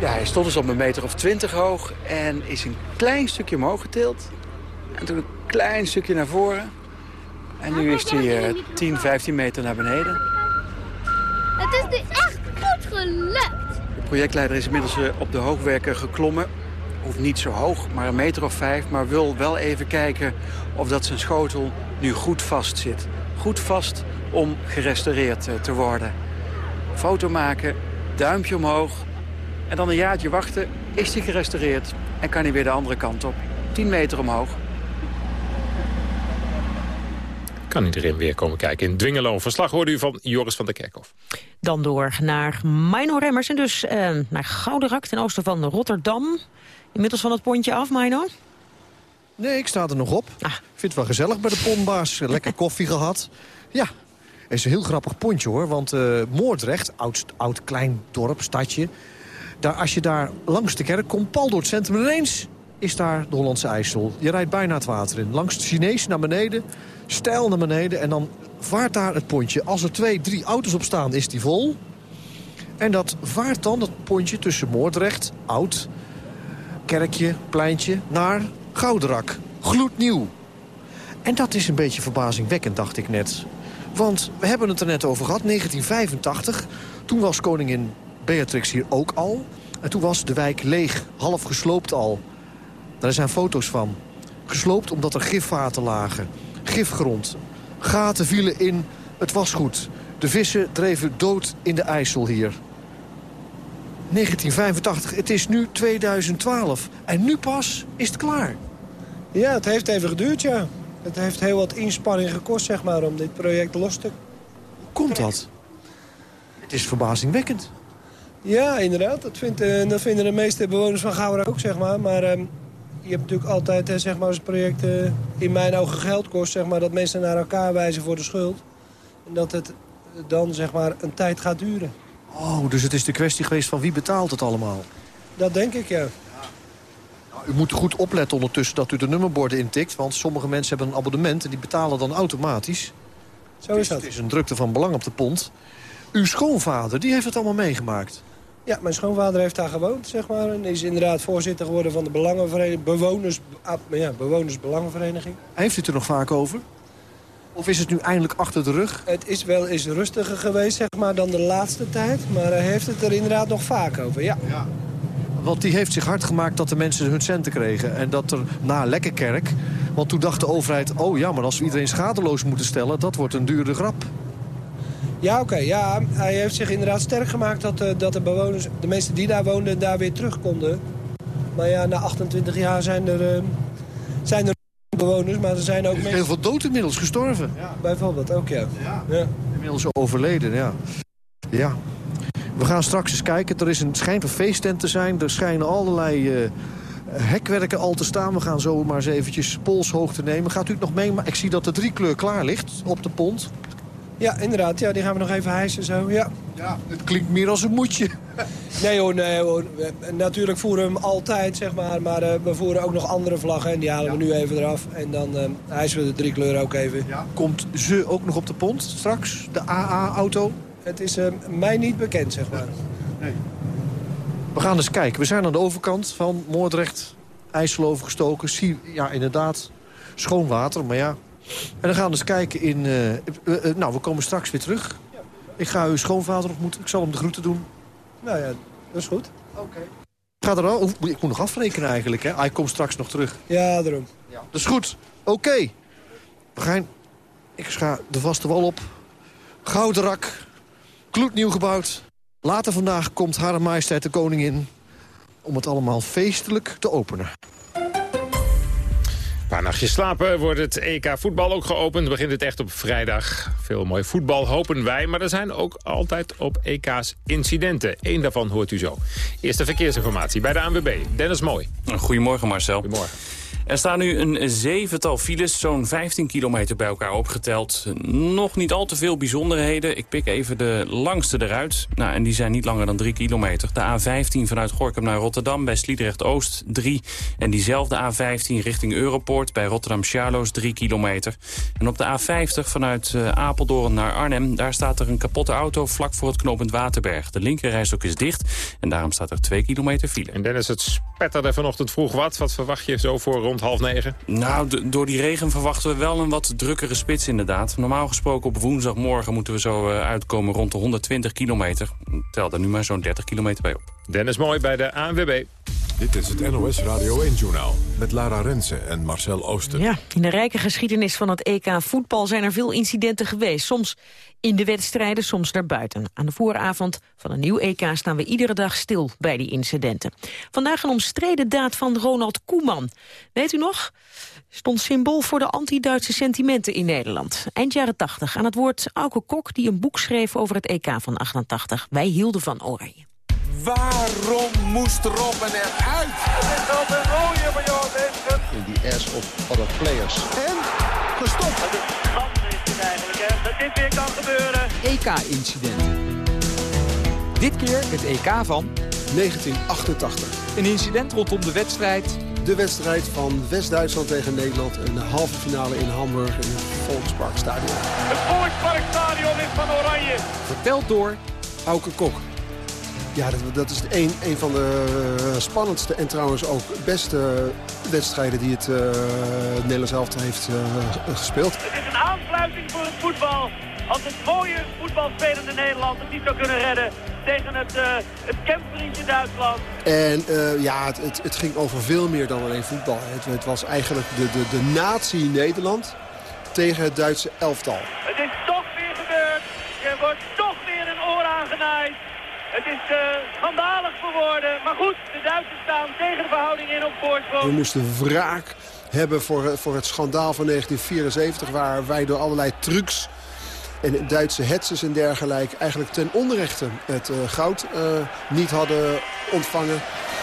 Ja, hij stond dus op een meter of twintig hoog en is een klein stukje omhoog getild. En toen een klein stukje naar voren. En nu is hij uh, 10, 15 meter naar beneden. Het is nu echt goed gelukt. De projectleider is inmiddels uh, op de hoogwerker geklommen. Hoeft niet zo hoog, maar een meter of vijf. Maar wil wel even kijken of dat zijn schotel nu goed vast zit. Goed vast om gerestaureerd uh, te worden. Foto maken, duimpje omhoog. En dan een jaartje wachten, is hij gerestaureerd. En kan hij weer de andere kant op. 10 meter omhoog. Kan iedereen weer komen kijken in Dwingelo. Verslag hoorde u van Joris van der Kerkhof. Dan door naar Mino Remmers en dus eh, naar Gouderak ten oosten van Rotterdam. Inmiddels van het pontje af, Mino? Nee, ik sta er nog op. Ah. Ik vind het wel gezellig bij de pontbaas. Lekker koffie gehad. Ja, het is een heel grappig pontje hoor. Want uh, Moordrecht, oud, oud klein dorp, stadje... Daar, als je daar langs de kerk komt, pal door het centrum ineens is daar de Hollandse IJssel. Je rijdt bijna het water in. Langs het Chinees naar beneden, stijl naar beneden... en dan vaart daar het pontje. Als er twee, drie auto's op staan, is die vol. En dat vaart dan, dat pontje tussen Moordrecht, oud... kerkje, pleintje, naar Gouderak. Gloednieuw. En dat is een beetje verbazingwekkend, dacht ik net. Want we hebben het er net over gehad, 1985. Toen was koningin Beatrix hier ook al. En toen was de wijk leeg, half gesloopt al. Daar zijn foto's van. Gesloopt omdat er gifvaten lagen. Gifgrond. Gaten vielen in. Het was goed. De vissen dreven dood in de IJssel hier. 1985. Het is nu 2012. En nu pas is het klaar. Ja, het heeft even geduurd, ja. Het heeft heel wat inspanning gekost, zeg maar, om dit project los te... Hoe komt dat? Het is verbazingwekkend. Ja, inderdaad. Dat, vindt, uh, dat vinden de meeste bewoners van Gouda ook, zeg maar. Maar uh, je hebt natuurlijk altijd, uh, zeg maar, als het project uh, in mijn ogen geld kost... Zeg maar, dat mensen naar elkaar wijzen voor de schuld. En dat het dan, zeg maar, een tijd gaat duren. Oh, dus het is de kwestie geweest van wie betaalt het allemaal? Dat denk ik, ja. Nou, u moet goed opletten ondertussen dat u de nummerborden intikt... want sommige mensen hebben een abonnement en die betalen dan automatisch. Zo is dat. Het is een drukte van belang op de pont. Uw schoonvader, die heeft het allemaal meegemaakt. Ja, mijn schoonvader heeft daar gewoond, zeg maar. En is inderdaad voorzitter geworden van de belangenvereniging, bewoners, ja, bewonersbelangenvereniging. Heeft u het er nog vaak over? Of is het nu eindelijk achter de rug? Het is wel eens rustiger geweest, zeg maar, dan de laatste tijd. Maar hij heeft het er inderdaad nog vaak over, ja. ja. Want die heeft zich hard gemaakt dat de mensen hun centen kregen. En dat er na Lekkerkerk... Want toen dacht de overheid, oh ja, maar als we iedereen schadeloos moeten stellen... dat wordt een dure grap. Ja, oké. Okay, ja, hij heeft zich inderdaad sterk gemaakt dat, uh, dat de bewoners, de mensen die daar woonden, daar weer terug konden. Maar ja, na 28 jaar zijn er, uh, zijn er bewoners, maar er zijn ook mensen... heel veel dood inmiddels gestorven. Ja. Bijvoorbeeld ook, ja. ja. ja. Inmiddels overleden, ja. Ja. We gaan straks eens kijken. Er is een, schijnt een feesttent te zijn. Er schijnen allerlei uh, hekwerken al te staan. We gaan zo maar eens eventjes polshoogte nemen. Gaat u het nog mee? Maar ik zie dat de driekleur klaar ligt op de pont. Ja, inderdaad. Ja, die gaan we nog even hijsen zo. Ja. ja, het klinkt meer als een moedje. nee hoor, nee hoor. Natuurlijk voeren we hem altijd, zeg maar. Maar uh, we voeren ook nog andere vlaggen. En die halen ja. we nu even eraf. En dan uh, hijsen we de drie kleuren ook even. Ja. Komt ze ook nog op de pont straks? De AA-auto? Het is uh, mij niet bekend, zeg maar. Nee. We gaan eens kijken. We zijn aan de overkant van Moordrecht. IJssel overgestoken. Zie, ja, inderdaad. Schoon water, maar ja, en dan gaan we eens kijken in... Uh, uh, uh, nou, we komen straks weer terug. Ik ga uw schoonvader ontmoeten. Ik zal hem de groeten doen. Nou ja, dat is goed. Oké. Okay. Ga er al. Ik moet nog afrekenen eigenlijk, hè. Hij komt straks nog terug. Ja, daarom. Ja. Dat is goed. Oké. Okay. We gaan... Ik ga de vaste wal op. Gouderak. Gloednieuw gebouwd. Later vandaag komt Hare Majesteit de Koningin... om het allemaal feestelijk te openen. Een paar nachtjes slapen wordt het EK voetbal ook geopend. Begint het echt op vrijdag. Veel mooi voetbal hopen wij, maar er zijn ook altijd op EK's incidenten. Eén daarvan hoort u zo. Eerste verkeersinformatie bij de ANWB. Dennis Mooi. Goedemorgen Marcel. Goedemorgen. Er staan nu een zevental files, zo'n 15 kilometer bij elkaar opgeteld. Nog niet al te veel bijzonderheden. Ik pik even de langste eruit. Nou, en die zijn niet langer dan 3 kilometer. De A15 vanuit Gorkum naar Rotterdam bij Sliedrecht-Oost 3. En diezelfde A15 richting Europoort bij Rotterdam-Charloes 3 kilometer. En op de A50 vanuit uh, Apeldoorn naar Arnhem... daar staat er een kapotte auto vlak voor het knooppunt Waterberg. De linkerrijstok is dicht en daarom staat er 2 kilometer file. En Dennis, het spetterde vanochtend vroeg wat. Wat verwacht je zo voor rond half negen? Nou, door die regen verwachten we wel een wat drukkere spits inderdaad. Normaal gesproken op woensdagmorgen moeten we zo uh, uitkomen rond de 120 kilometer. Tel er nu maar zo'n 30 kilometer bij op. Dennis Mooi bij de ANWB. Dit is het NOS Radio 1-journaal met Lara Rensen en Marcel Ooster. Ja, in de rijke geschiedenis van het EK voetbal zijn er veel incidenten geweest. Soms in de wedstrijden, soms daarbuiten. Aan de vooravond van een nieuw EK staan we iedere dag stil bij die incidenten. Vandaag een omstreden daad van Ronald Koeman. Weet u nog? Stond symbool voor de anti-Duitse sentimenten in Nederland. Eind jaren 80 aan het woord Auke Kok die een boek schreef over het EK van 88. Wij hielden van Oranje. Waarom moest Robben eruit? Het is al een rode van Johan Heemsken. In die ass of other players. En gestopt. Het is schande is het eigenlijk, hè. Dat dit weer kan gebeuren. EK-incident. Dit keer het EK van 1988. Een incident rondom de wedstrijd. De wedstrijd van West-Duitsland tegen Nederland. Een halve finale in Hamburg in het Volksparkstadion. Het Volksparkstadion is van Oranje. Verteld door Auke Kok. Ja, dat, dat is een, een van de spannendste en trouwens ook beste wedstrijden die het uh, Nederlands elftal heeft uh, gespeeld. Het is een aansluiting voor het voetbal. Als het mooie voetbalspelende Nederland het niet zou kunnen redden tegen het, uh, het Duitsland. En uh, ja, het, het, het, ging over veel meer dan alleen voetbal. Het, het was eigenlijk de, de, de natie Nederland tegen het Duitse elftal. Het is toch weer gebeurd. Je wordt toch weer een oor aangenaaid. Het is uh, schandalig geworden. Maar goed, de Duitsers staan tegen de verhouding in op voorsprong. We moesten wraak hebben voor, voor het schandaal van 1974... waar wij door allerlei trucs en Duitse hetsers en dergelijke... eigenlijk ten onrechte het uh, goud uh, niet hadden ontvangen.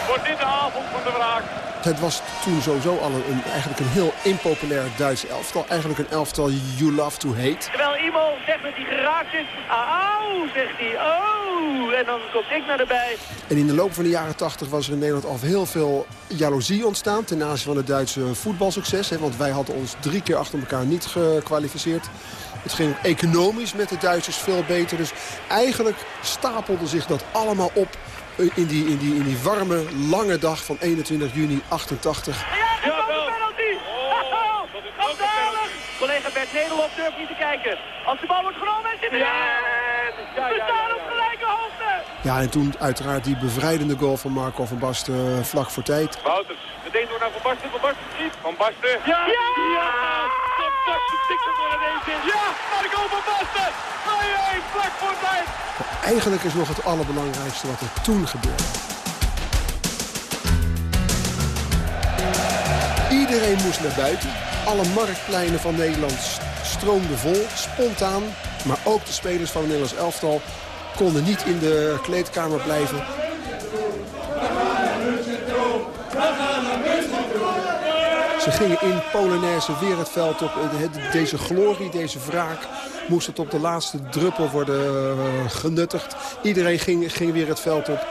Wordt dit de avond van de wraak? Het was toen sowieso al een, eigenlijk een heel impopulair Duits elftal. Eigenlijk een elftal you love to hate. Terwijl iemand zegt dat hij geraakt is. Auw, zegt hij. Oh, en dan komt ik naar erbij. En in de loop van de jaren 80 was er in Nederland al heel veel jaloezie ontstaan... ten aanzien van het Duitse voetbalsucces. Hè, want wij hadden ons drie keer achter elkaar niet gekwalificeerd. Het ging economisch met de Duitsers veel beter. Dus eigenlijk stapelde zich dat allemaal op in die, in die, in die warme, lange dag van 21 juni 88. Ja, ja penalty! Oh, Schandalig! Collega Bert Nederlof durft niet te kijken. Als de bal wordt genomen en zit er... Ja, we staan op gelijke hoogte! Ja, en toen uiteraard die bevrijdende goal van Marco van Basten vlak voor tijd. Wouters, meteen door naar Van Basten. Van Basten schiet. Van Basten. Ja! Ja! Ja! Van Basten stikt door ineens in. Ja! Marco van Basten! 2-1, vlak voor tijd! Eigenlijk is nog het allerbelangrijkste wat er toen gebeurde. Iedereen moest naar buiten. Alle marktpleinen van Nederland stroomden vol, spontaan. Maar ook de spelers van Nederlands elftal konden niet in de kleedkamer blijven. Ze gingen in Polonaise weer het veld op. Deze glorie, deze wraak moest het op de laatste druppel worden genuttigd. Iedereen ging, ging weer het veld op.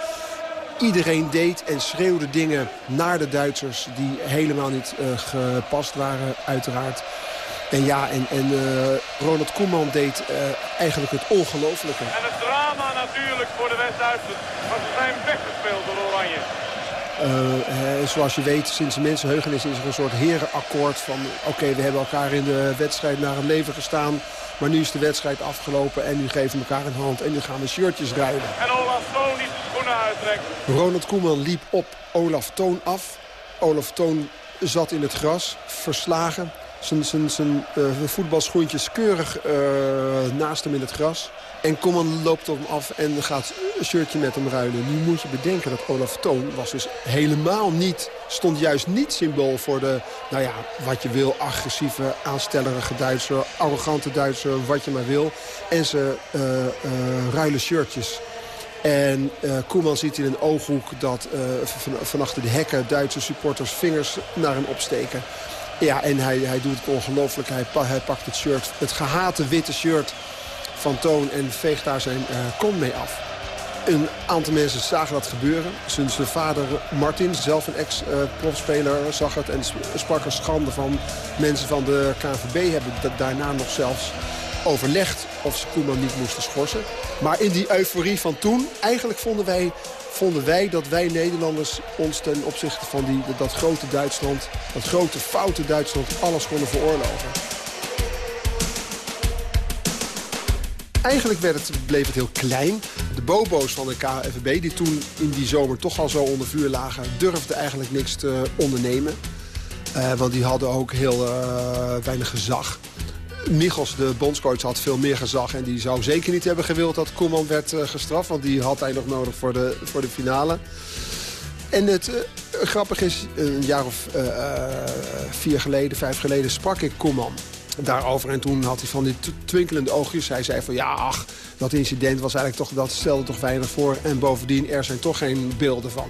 Iedereen deed en schreeuwde dingen naar de Duitsers die helemaal niet uh, gepast waren, uiteraard. En ja, en, en uh, Ronald Koeman deed eigenlijk het ongelofelijke. En het drama natuurlijk voor de West-Duitsers. Want ze zijn weggespeeld door Oranje. Uh, zoals je weet, sinds de mensenheugenis is er een soort herenakkoord van... oké, we hebben elkaar in de wedstrijd naar het leven gestaan... maar nu is de wedstrijd afgelopen en nu geven we elkaar een hand... en nu gaan we shirtjes rijden. En Olaf Toon die zijn schoenen uittrekt. Ronald Koeman liep op Olaf Toon af. Olaf Toon zat in het gras, verslagen. Zijn, uh, voetbalschoentjes keurig uh, naast hem in het gras. En Koeman loopt op hem af en gaat een shirtje met hem ruilen. Nu moet je bedenken dat Olaf Toon was dus helemaal niet... stond juist niet symbool voor de, nou ja, wat je wil... agressieve, aanstellerige Duitser, arrogante Duitser, wat je maar wil. En ze uh, ruilen shirtjes. En Koeman ziet in een ooghoek dat uh, van achter de hekken Duitse supporters vingers naar hem opsteken. Ja, en hij, hij doet het ongelooflijk. Hij, hij, pakt het shirt, het gehate witte shirt van Toon en veegt daar zijn uh, kom mee af. Een aantal mensen zagen dat gebeuren. Zijn vader Martin, zelf een ex-profspeler, zag het en sprak er schande van. Mensen van de KNVB hebben daarna nog zelfs overlegd of ze Koeman niet moesten schorsen. Maar in die euforie van toen, eigenlijk vonden wij, vonden wij dat wij Nederlanders ons ten opzichte van die, dat grote Duitsland, dat grote foute Duitsland, alles konden veroorloven. Eigenlijk werd het, bleef het heel klein. De bobo's van de KFB, die toen in die zomer toch al zo onder vuur lagen... durfden eigenlijk niks te ondernemen. Uh, want die hadden ook heel uh, weinig gezag. Michels, de bondscoach, had veel meer gezag. En die zou zeker niet hebben gewild dat Koeman werd uh, gestraft. Want die had hij nog nodig voor de, voor de finale. En het uh, grappig is, een jaar of uh, vier geleden, vijf geleden sprak ik Koeman daarover. En toen had hij van die twinkelende oogjes. Hij zei van ja, ach, dat incident was eigenlijk toch, dat stelde toch weinig voor. En bovendien, er zijn toch geen beelden van.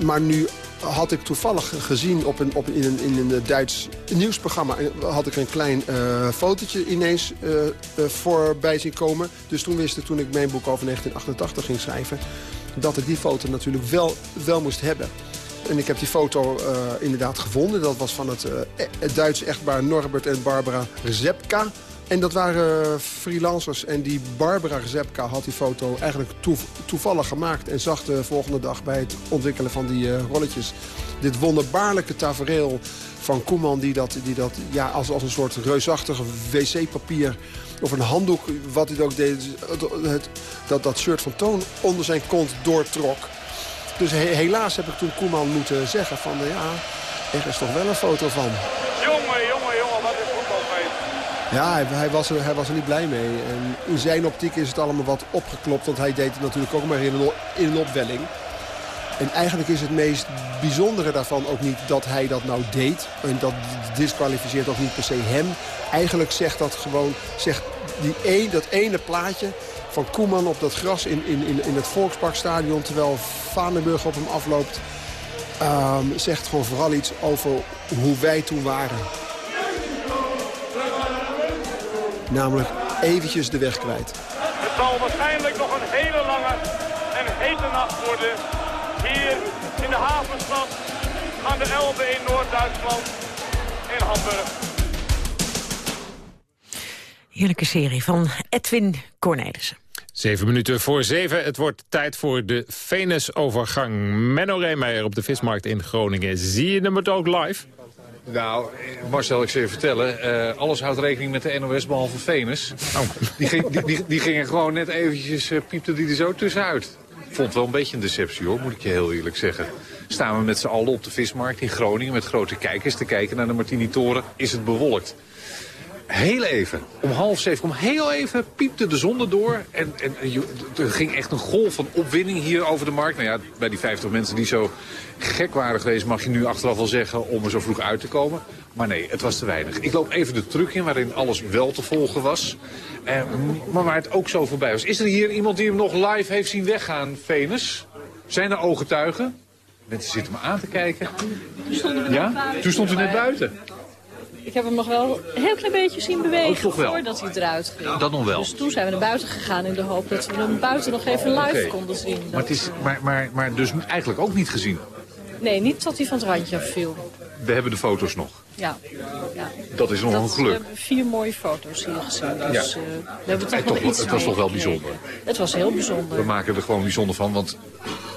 Maar nu had ik toevallig gezien op een, op, in, een, in een Duits nieuwsprogramma... had ik een klein uh, fotootje ineens uh, voorbij zien komen. Dus toen wist ik, toen ik mijn boek over 1988 ging schrijven... dat ik die foto natuurlijk wel, wel moest hebben. En ik heb die foto inderdaad gevonden. Dat was van het, het Duitse echtpaar Norbert en Barbara Zepka... En dat waren freelancers. En die Barbara Zepka had die foto eigenlijk toevallig gemaakt. En zag de volgende dag bij het ontwikkelen van die uh, rolletjes... dit wonderbaarlijke tafereel van Koeman... die dat, die dat ja, als, als een soort reusachtige wc-papier of een handdoek, wat hij ook deed... Dat, dat shirt van Toon onder zijn kont doortrok. Dus helaas heb ik toen Koeman moeten zeggen van... ja, er is toch wel een foto van. Jongen, ja, hij, hij, was er, hij was er niet blij mee. En in zijn optiek is het allemaal wat opgeklopt. Want hij deed het natuurlijk ook maar in een, in opwelling. En eigenlijk is het meest bijzondere daarvan ook niet dat hij dat nou deed. En dat disqualificeert ook niet per se hem. Eigenlijk zegt dat gewoon, zegt die een, dat ene plaatje van Koeman op dat gras in, in, in, het Volksparkstadion... terwijl Vanenburg op hem afloopt, um, zegt gewoon vooral iets over hoe wij toen waren. Namelijk eventjes de weg kwijt. Het zal waarschijnlijk nog een hele lange en hete nacht worden. Hier in de havenstad aan de Elbe in Noord-Duitsland in Hamburg. Heerlijke serie van Edwin Cornelissen. Zeven minuten voor zeven. Het wordt tijd voor de Venusovergang. Menno Reemeijer op de Vismarkt in Groningen. Zie je hem het ook live? Nou, Marcel, ik zal je vertellen. Uh, alles houdt rekening met de NOS behalve Venus. Oh. Die, ging, die, die, die, gingen gewoon net eventjes, uh, piepte die er zo tussenuit. Vond wel een beetje een deceptie hoor, moet ik je heel eerlijk zeggen. Staan we met z'n allen op de vismarkt in Groningen met grote kijkers te kijken naar de Martini-toren. Is het bewolkt? Heel even, om half zeven, om heel even piepte de zon erdoor. En, en er ging echt een golf van opwinding hier over de markt. Nou ja, bij die 50 mensen die zo gek waren geweest, mag je nu achteraf wel zeggen om er zo vroeg uit te komen. Maar nee, het was te weinig. Ik loop even de truck in waarin alles wel te volgen was. Eh, maar waar het ook zo voorbij was. Is er hier iemand die hem nog live heeft zien weggaan, Venus? Zijn er ooggetuigen? Mensen zitten me aan te kijken. Ja? Toen stond u net buiten. Ik heb hem nog wel een heel klein beetje zien bewegen oh, voordat hij eruit ging. Dat nog wel. Dus toen zijn we naar buiten gegaan in de hoop dat we hem buiten nog even live konden zien. Maar, het is, maar, maar, maar dus eigenlijk ook niet gezien? Nee, niet tot hij van het randje afviel. We hebben de foto's nog. Ja. ja. Dat is nog een geluk. We hebben vier mooie foto's hier gezien. Dus ja. uh, we hebben toch, toch iets Het was toch wel bijzonder. Het was heel bijzonder. We maken er gewoon bijzonder van, want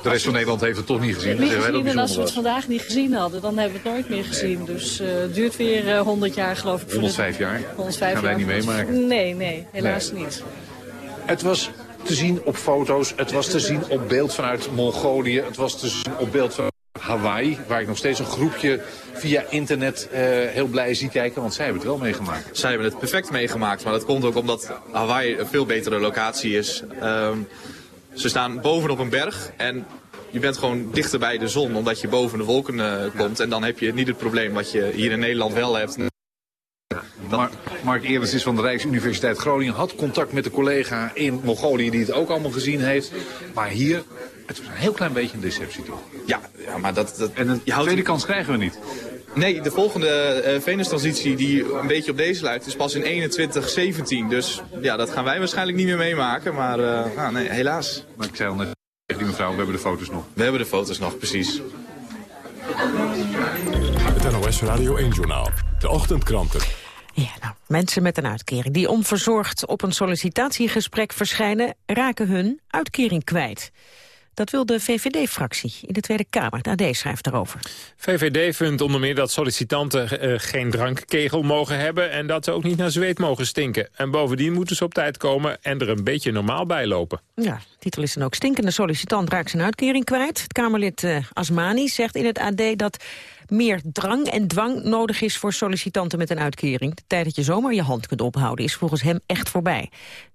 de rest van Nederland heeft het toch niet gezien. Niet gezien en als we het vandaag niet gezien hadden, dan hebben we het nooit meer gezien. Dus uh, het duurt weer uh, 100 jaar geloof ik. 105 jaar? 105 Gaan wij niet meemaken? Nee, nee, helaas nee. niet. Het was te zien op foto's, het was te zien op beeld vanuit Mongolië, het was te zien op beeld vanuit Hawaii, waar ik nog steeds een groepje via internet uh, heel blij zie kijken, want zij hebben het wel meegemaakt. Zij hebben het perfect meegemaakt, maar dat komt ook omdat Hawaii een veel betere locatie is. Um, ze staan bovenop een berg en je bent gewoon dichter bij de zon, omdat je boven de wolken uh, komt. En dan heb je niet het probleem wat je hier in Nederland wel hebt. Mark, Mark Eerens is van de Rijksuniversiteit Groningen. Had contact met de collega in Mongolië die het ook allemaal gezien heeft. Maar hier, het is een heel klein beetje een deceptie toch? Ja, ja maar dat... dat en een tweede kans krijgen we niet. Nee, de volgende uh, Venus-transitie die een beetje op deze luidt is pas in 2117. Dus ja, dat gaan wij waarschijnlijk niet meer meemaken. Maar uh, ah, nee, helaas. Maar ik zei al net tegen die mevrouw, we hebben de foto's nog. We hebben de foto's nog, precies. Het NOS Radio 1-journaal. De ochtendkranten. Ja, nou, mensen met een uitkering die onverzorgd op een sollicitatiegesprek verschijnen... raken hun uitkering kwijt. Dat wil de VVD-fractie in de Tweede Kamer. De AD schrijft daarover. VVD vindt onder meer dat sollicitanten uh, geen drankkegel mogen hebben... en dat ze ook niet naar zweet mogen stinken. En bovendien moeten ze op tijd komen en er een beetje normaal bij lopen. Ja, titel is dan ook stinkende sollicitant raakt zijn uitkering kwijt. Het Kamerlid uh, Asmani zegt in het AD dat meer drang en dwang nodig is voor sollicitanten met een uitkering. De tijd dat je zomaar je hand kunt ophouden is volgens hem echt voorbij.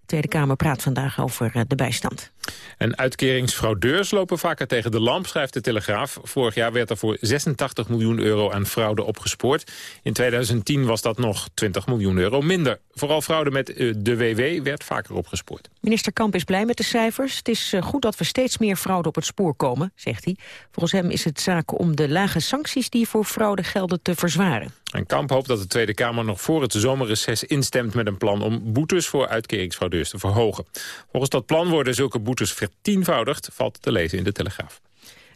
De Tweede Kamer praat vandaag over uh, de bijstand. En uitkeringsfraudeurs lopen vaker tegen de lamp, schrijft de Telegraaf. Vorig jaar werd er voor 86 miljoen euro aan fraude opgespoord. In 2010 was dat nog 20 miljoen euro minder. Vooral fraude met uh, de WW werd vaker opgespoord. Minister Kamp is blij met de cijfers. Het is uh, goed dat we steeds meer fraude op het spoor komen, zegt hij. Volgens hem is het zaak om de lage sancties die voor fraude gelden te verzwaren. En Kamp hoopt dat de Tweede Kamer nog voor het zomerreces instemt met een plan om boetes voor uitkeringsfraudeurs te verhogen. Volgens dat plan worden zulke boetes vertienvoudigd, valt te lezen in de Telegraaf.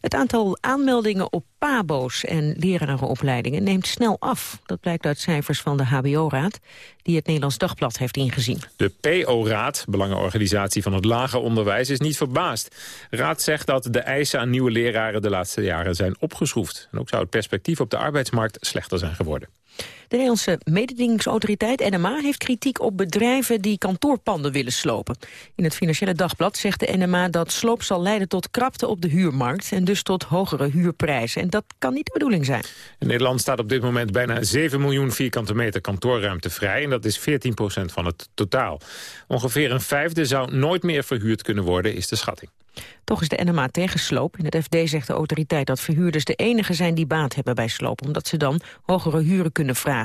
Het aantal aanmeldingen op pabo's en lerarenopleidingen neemt snel af. Dat blijkt uit cijfers van de HBO-raad, die het Nederlands Dagblad heeft ingezien. De PO-raad, belangenorganisatie van het lager onderwijs, is niet verbaasd. Raad zegt dat de eisen aan nieuwe leraren de laatste jaren zijn opgeschroefd. En ook zou het perspectief op de arbeidsmarkt slechter zijn geworden. De Nederlandse mededingingsautoriteit NMA heeft kritiek op bedrijven die kantoorpanden willen slopen. In het Financiële Dagblad zegt de NMA dat sloop zal leiden tot krapte op de huurmarkt en dus tot hogere huurprijzen. En dat kan niet de bedoeling zijn. In Nederland staat op dit moment bijna 7 miljoen vierkante meter kantoorruimte vrij en dat is 14 procent van het totaal. Ongeveer een vijfde zou nooit meer verhuurd kunnen worden, is de schatting. Toch is de NMA tegen sloop. In het FD zegt de autoriteit dat verhuurders de enige zijn die baat hebben bij sloop, omdat ze dan hogere huren kunnen vragen.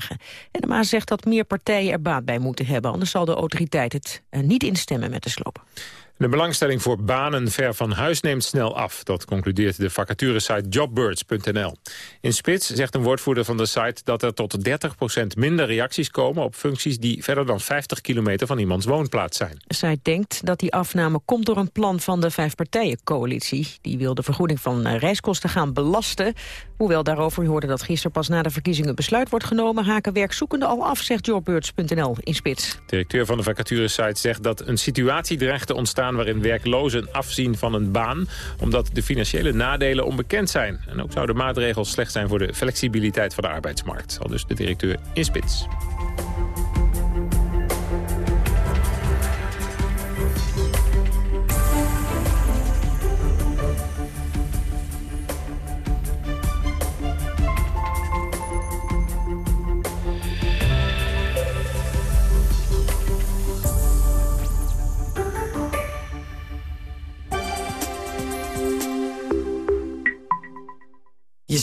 NMA zegt dat meer partijen er baat bij moeten hebben, anders zal de autoriteit het uh, niet instemmen met de sloop. De belangstelling voor banen ver van huis neemt snel af. Dat concludeert de vacaturesite jobbirds.nl. In Spits zegt een woordvoerder van de site dat er tot 30% minder reacties komen... op functies die verder dan 50 kilometer van iemands woonplaats zijn. De site denkt dat die afname komt door een plan van de Vijfpartijencoalitie. Die wil de vergoeding van eh, reiskosten gaan belasten. Hoewel daarover hoorde dat gisteren pas na de verkiezingen besluit wordt genomen... haken werkzoekenden al af, zegt jobbirds.nl in Spits. Directeur van de vacaturesite zegt dat een situatie dreigt te ontstaan waarin werklozen afzien van een baan... omdat de financiële nadelen onbekend zijn. En ook zouden maatregels slecht zijn voor de flexibiliteit van de arbeidsmarkt. Al dus de directeur in Spits.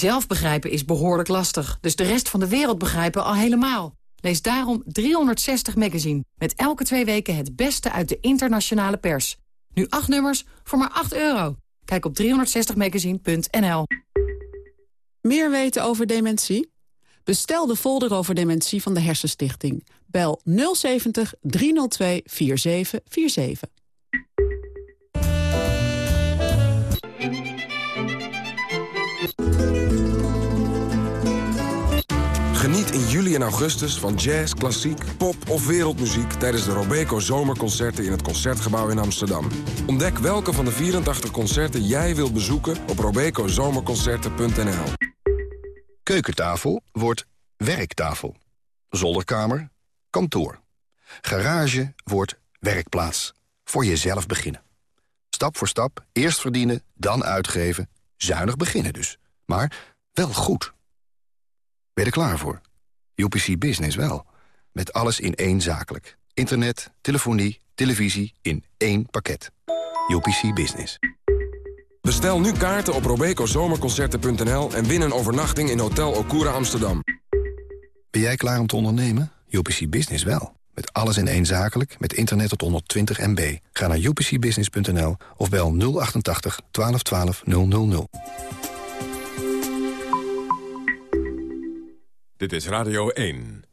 Jezelf begrijpen is behoorlijk lastig, dus de rest van de wereld begrijpen al helemaal. Lees daarom 360 Magazine, met elke twee weken het beste uit de internationale pers. Nu acht nummers voor maar 8 euro. Kijk op 360magazine.nl. Meer weten over dementie? Bestel de folder over dementie van de Hersenstichting. Bel 070 302 4747. Geniet in juli en augustus van jazz, klassiek, pop of wereldmuziek... tijdens de Robeco Zomerconcerten in het Concertgebouw in Amsterdam. Ontdek welke van de 84 concerten jij wilt bezoeken op robecozomerconcerten.nl. Keukentafel wordt werktafel. Zolderkamer, kantoor. Garage wordt werkplaats. Voor jezelf beginnen. Stap voor stap, eerst verdienen, dan uitgeven. Zuinig beginnen dus. Maar wel goed. Ben je er klaar voor? UPC Business wel. Met alles in één zakelijk. Internet, telefonie, televisie in één pakket. UPC Business. Bestel nu kaarten op robecozomerconcerten.nl en win een overnachting in Hotel Okura Amsterdam. Ben jij klaar om te ondernemen? UPC Business wel. Met alles in één zakelijk, met internet tot 120 MB. Ga naar upcbusiness.nl of bel 088 1212 000. Dit is Radio 1.